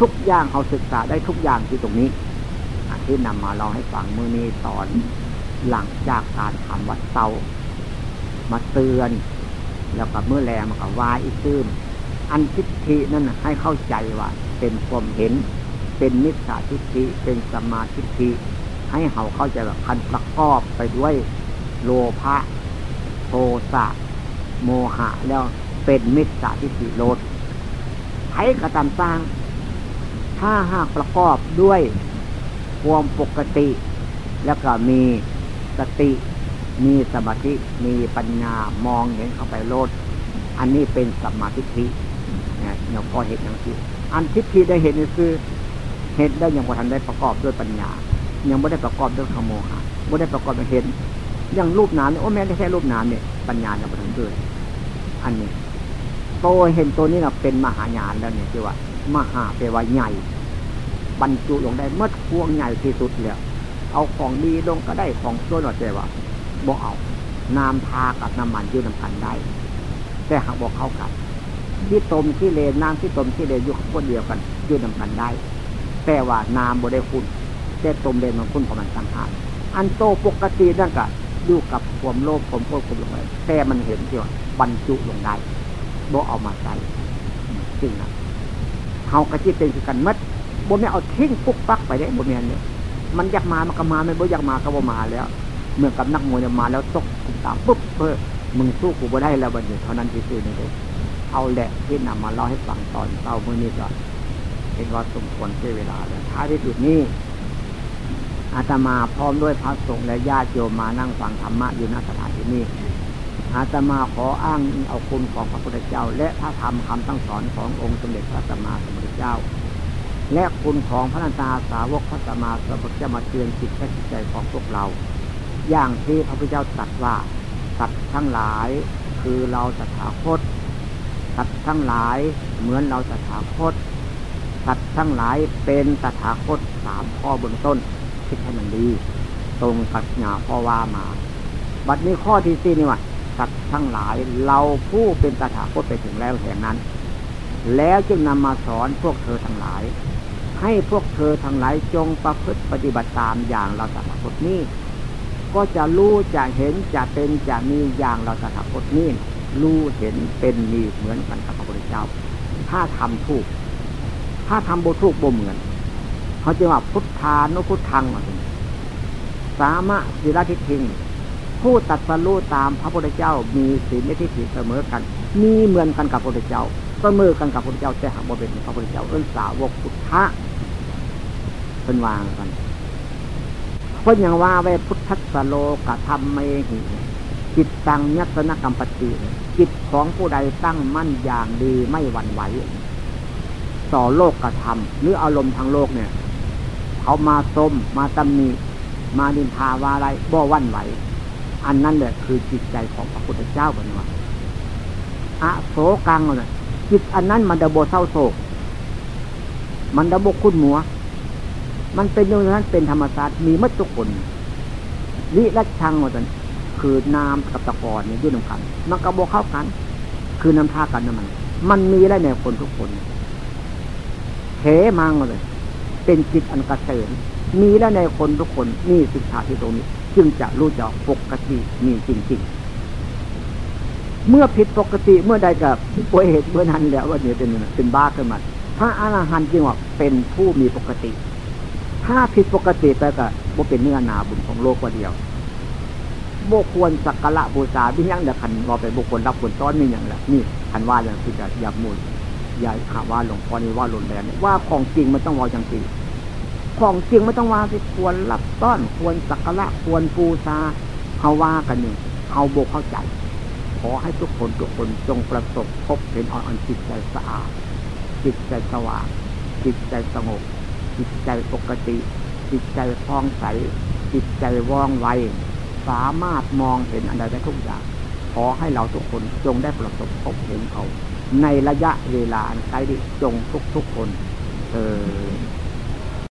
ทุกอย่างเขาศึกษาได้ทุกอย่างที่ตรงนี้ที่นำมาเราให้ฟังมือนี้สอน หลังจากการทำวัดเตามาเตือน แล้วกับเมื่อแรงมากับวายอีกตื้มอันทิฏฐินั่นให้เข้าใจว่า เป็นความเห็น เป็นมิจฉาทิฏฐิเป็นสมาธิฏฐิให้เขาเข้าใจแบบคันประกอบไปด้วยโลภะโทสะโมหะแล้วเป็นมิจฉาทิฏฐิโลดใช้กระทำสร้าง ถ้าหากประกอบด้วยความปกติ แล้วก็มี สติ มีสมาธิ มีปัญญามองเห็นเข้าไปโลด อันนี้เป็นสมาธิเนี่ยเราก็เห็นอย่างที่อันทิฏฐิได้เห็นนี่คือเห็นได้อยังบ่าทันได้ประกอบด้วยปัญญา ยังไม่ได้ประกอบด้วยขโมหะไม่ได้ประกอบด้วยเห็นอย่างรูปนามเนี่ยโอ้แม้แค่รูปนามเนี่ยปัญญายังบ่ทันเกิดอันนี้โตเห็นตัวนี้เราเป็นมหาญาณแล้วเนี่ยคือว่ามหาแปลว่าใหญ่ บรรจุลงได้เมื่อพวงใหญ่ที่สุดแล้ว เอาของดีลงก็ได้ของชั่วหน่อยแต่ว่าบ่เอาน้ำทากับน้ำมันยืดน้ำกันได้ แต่หากบอกเข้ากันที่ตมที่เลนน้ำที่ตมที่เลนอยู่คนเดียวกันยืดน้ำกันได้ แต่ว่าน้ำบ่ได้คุณแต่ตมเลนมันคุณประมาณสังหารอันโตปกตินั่นก็อยู่กับความโลภความโกรธความหลงแต่มันเห็นที่ว่าบรรจุลงได้บ่เอามาใส่จริงนะเฮากระจิตเป็นคือกันมัดบ่ไม่เอาทิ้งปุกปักไปได้บ่แม่เนี่ย มันอยากมามันก็มาไม่บ่อยากมาก็บ่มาแล้วเมื่อกับนักมวยมาแล้วตกตามปุ๊บเพื่อมึงสู้กูบ่ได้แล้วบัดนี้เท่านั้นที่ซื่อนี่เลยเอาแหละที่นำมาเล่าให้ฟังตอนเต้าเมื่อนี้ก็เห็นว่าสมควรใช้เวลาแล้วท้ายที่สุดนี้อาตมาพร้อมด้วยพระสงฆ์และญาติโยมมานั่งฟังธรรมะอยู่ณสถานที่นี้อาตมาขออ้างเอาคุณของพระพุทธเจ้า และพระธรรมคำตั้งสอนขององค์สมเด็จพระสัมมาสัมพุทธเจ้า และคุณของพระนันตาสาวกพระสัมมาสัมพุทธเจ้ามาเตือนจิตและจิตใจของพวกเรา อย่างที่พระพุทธเจ้าตรัสว่าสัตว์ทั้งหลายคือเราสถาคตสัตว์ทั้งหลายเหมือนเราสถาคตสัตว์ทั้งหลายเป็นสถาคตสามข้อเบื้องต้นคิดให้มันดี ตรงกับหนาพ่อว่ามา บัดนี้ข้อที่สี่นี่ว่าสัตว์ทั้งหลายเราผู้เป็นตถาคตไปถึงแล้วแห่งนั้น แล้วจึงนำมาสอนพวกเธอทั้งหลาย ให้พวกเธอทั้งหลายจงประพฤติปฏิบัติตามอย่างเราตถาคตนี้ ก็จะรู้จะเห็นจะเป็นจะมีอย่างเราตถาคตนี้รู้เห็นเป็นมีเหมือนกันกับพระพุทธเจ้า ถ้าทำถูก ถ้าทำบุถูกบ่เหมือนเขาจะว่าพุทธานุพุทธังสามะสิรทิทิงผู้ตัดสรู้ตามพระพุทธเจ้า มีศีลไม่ทิฏฐิเสมอกัน มีเหมือนกันกับพระพุทธเจ้าเสมอกันกับพระพุทธเจ้าแต่หากว่เป็นพระพุทธเจ้าเอื้นสาวกพุทธะ เป็นวางกันเพราะอย่างว่าไว้พุทธัสโลกธรรมเมหิจิตตังยัสนกรรมปติจิตของผู้ใดตั้งมั่นอย่างดีไม่หวั่นไหว ต่อโลกกระทำหรืออารมณ์ทางโลกเนี่ย เขามาส้มมาตำหนิมาดินทาวาอะไรบ่วันไหว อันนั้นแหละคือจิตใจของพระพุทธเจ้ากันว่าอะโศกังเนี่ยจิตอันนั้นมันดะโบเศร้าโศก มันดะบคุ้นหัว มันเป็นอย่างนั้นเป็นธรรมศาสตร์มีมัดทุกคนวิรัชังว่าคือน้ำกับตะกอนเนี่ยยุ่งกัน มันกระโบเข้ากัน คือน้ำท่ากันนั่นมัน มันมีได้ในคนทุกคนเขมังเลย เป็นจิตอันกระเสริญมีแล้วในคนทุกคนนี่ศึกษาที่ตรงนี้ จึงจะรู้จักปกติมีจริงๆ เมื่อผิดปกติเมื่อใดกับป่วยเหตุเมื่อนั้นแล้วว่าเนี่ยเป็นเป็นบ้าขึ้นมาพระอรหันต์จึงว่าเป็นผู้มีปกติ ถ้าผิดปกติไปก็บ่เป็นเนื้อนาบุญของโลกว่าเดียวโบควรสักการะบูชาพิยังเดียขันรอไปบุคคลรับผลต้อนนี่อย่างละนี่ขันว่าอย่างที่จะยามูลอย่าหาว่าหลวงพ่อนี่ว่าหลนแรงว่าของจริงมันต้องว่าอย่างจริงของจริงไม่ต้องว่าที่ควรรับต้อนควรสักการะควรปูชาเขาว่ากันนี่เขาบกเข้าใจ ขอให้ทุกคนทุกคนจงประสบพบเห็นอ่อนจิตใจสะอาดจิตใจสว่างจิตใจสงบ จิตใจปกติ จิตใจคล่องใส จิตใจว่องไว สามารถมองเห็นอะไรได้ทุกอย่าง ขอให้เราทุกคนจงได้ประสบพบเห็นเขา ในระยะเวลาใกล้จงทุกทุกคน เออ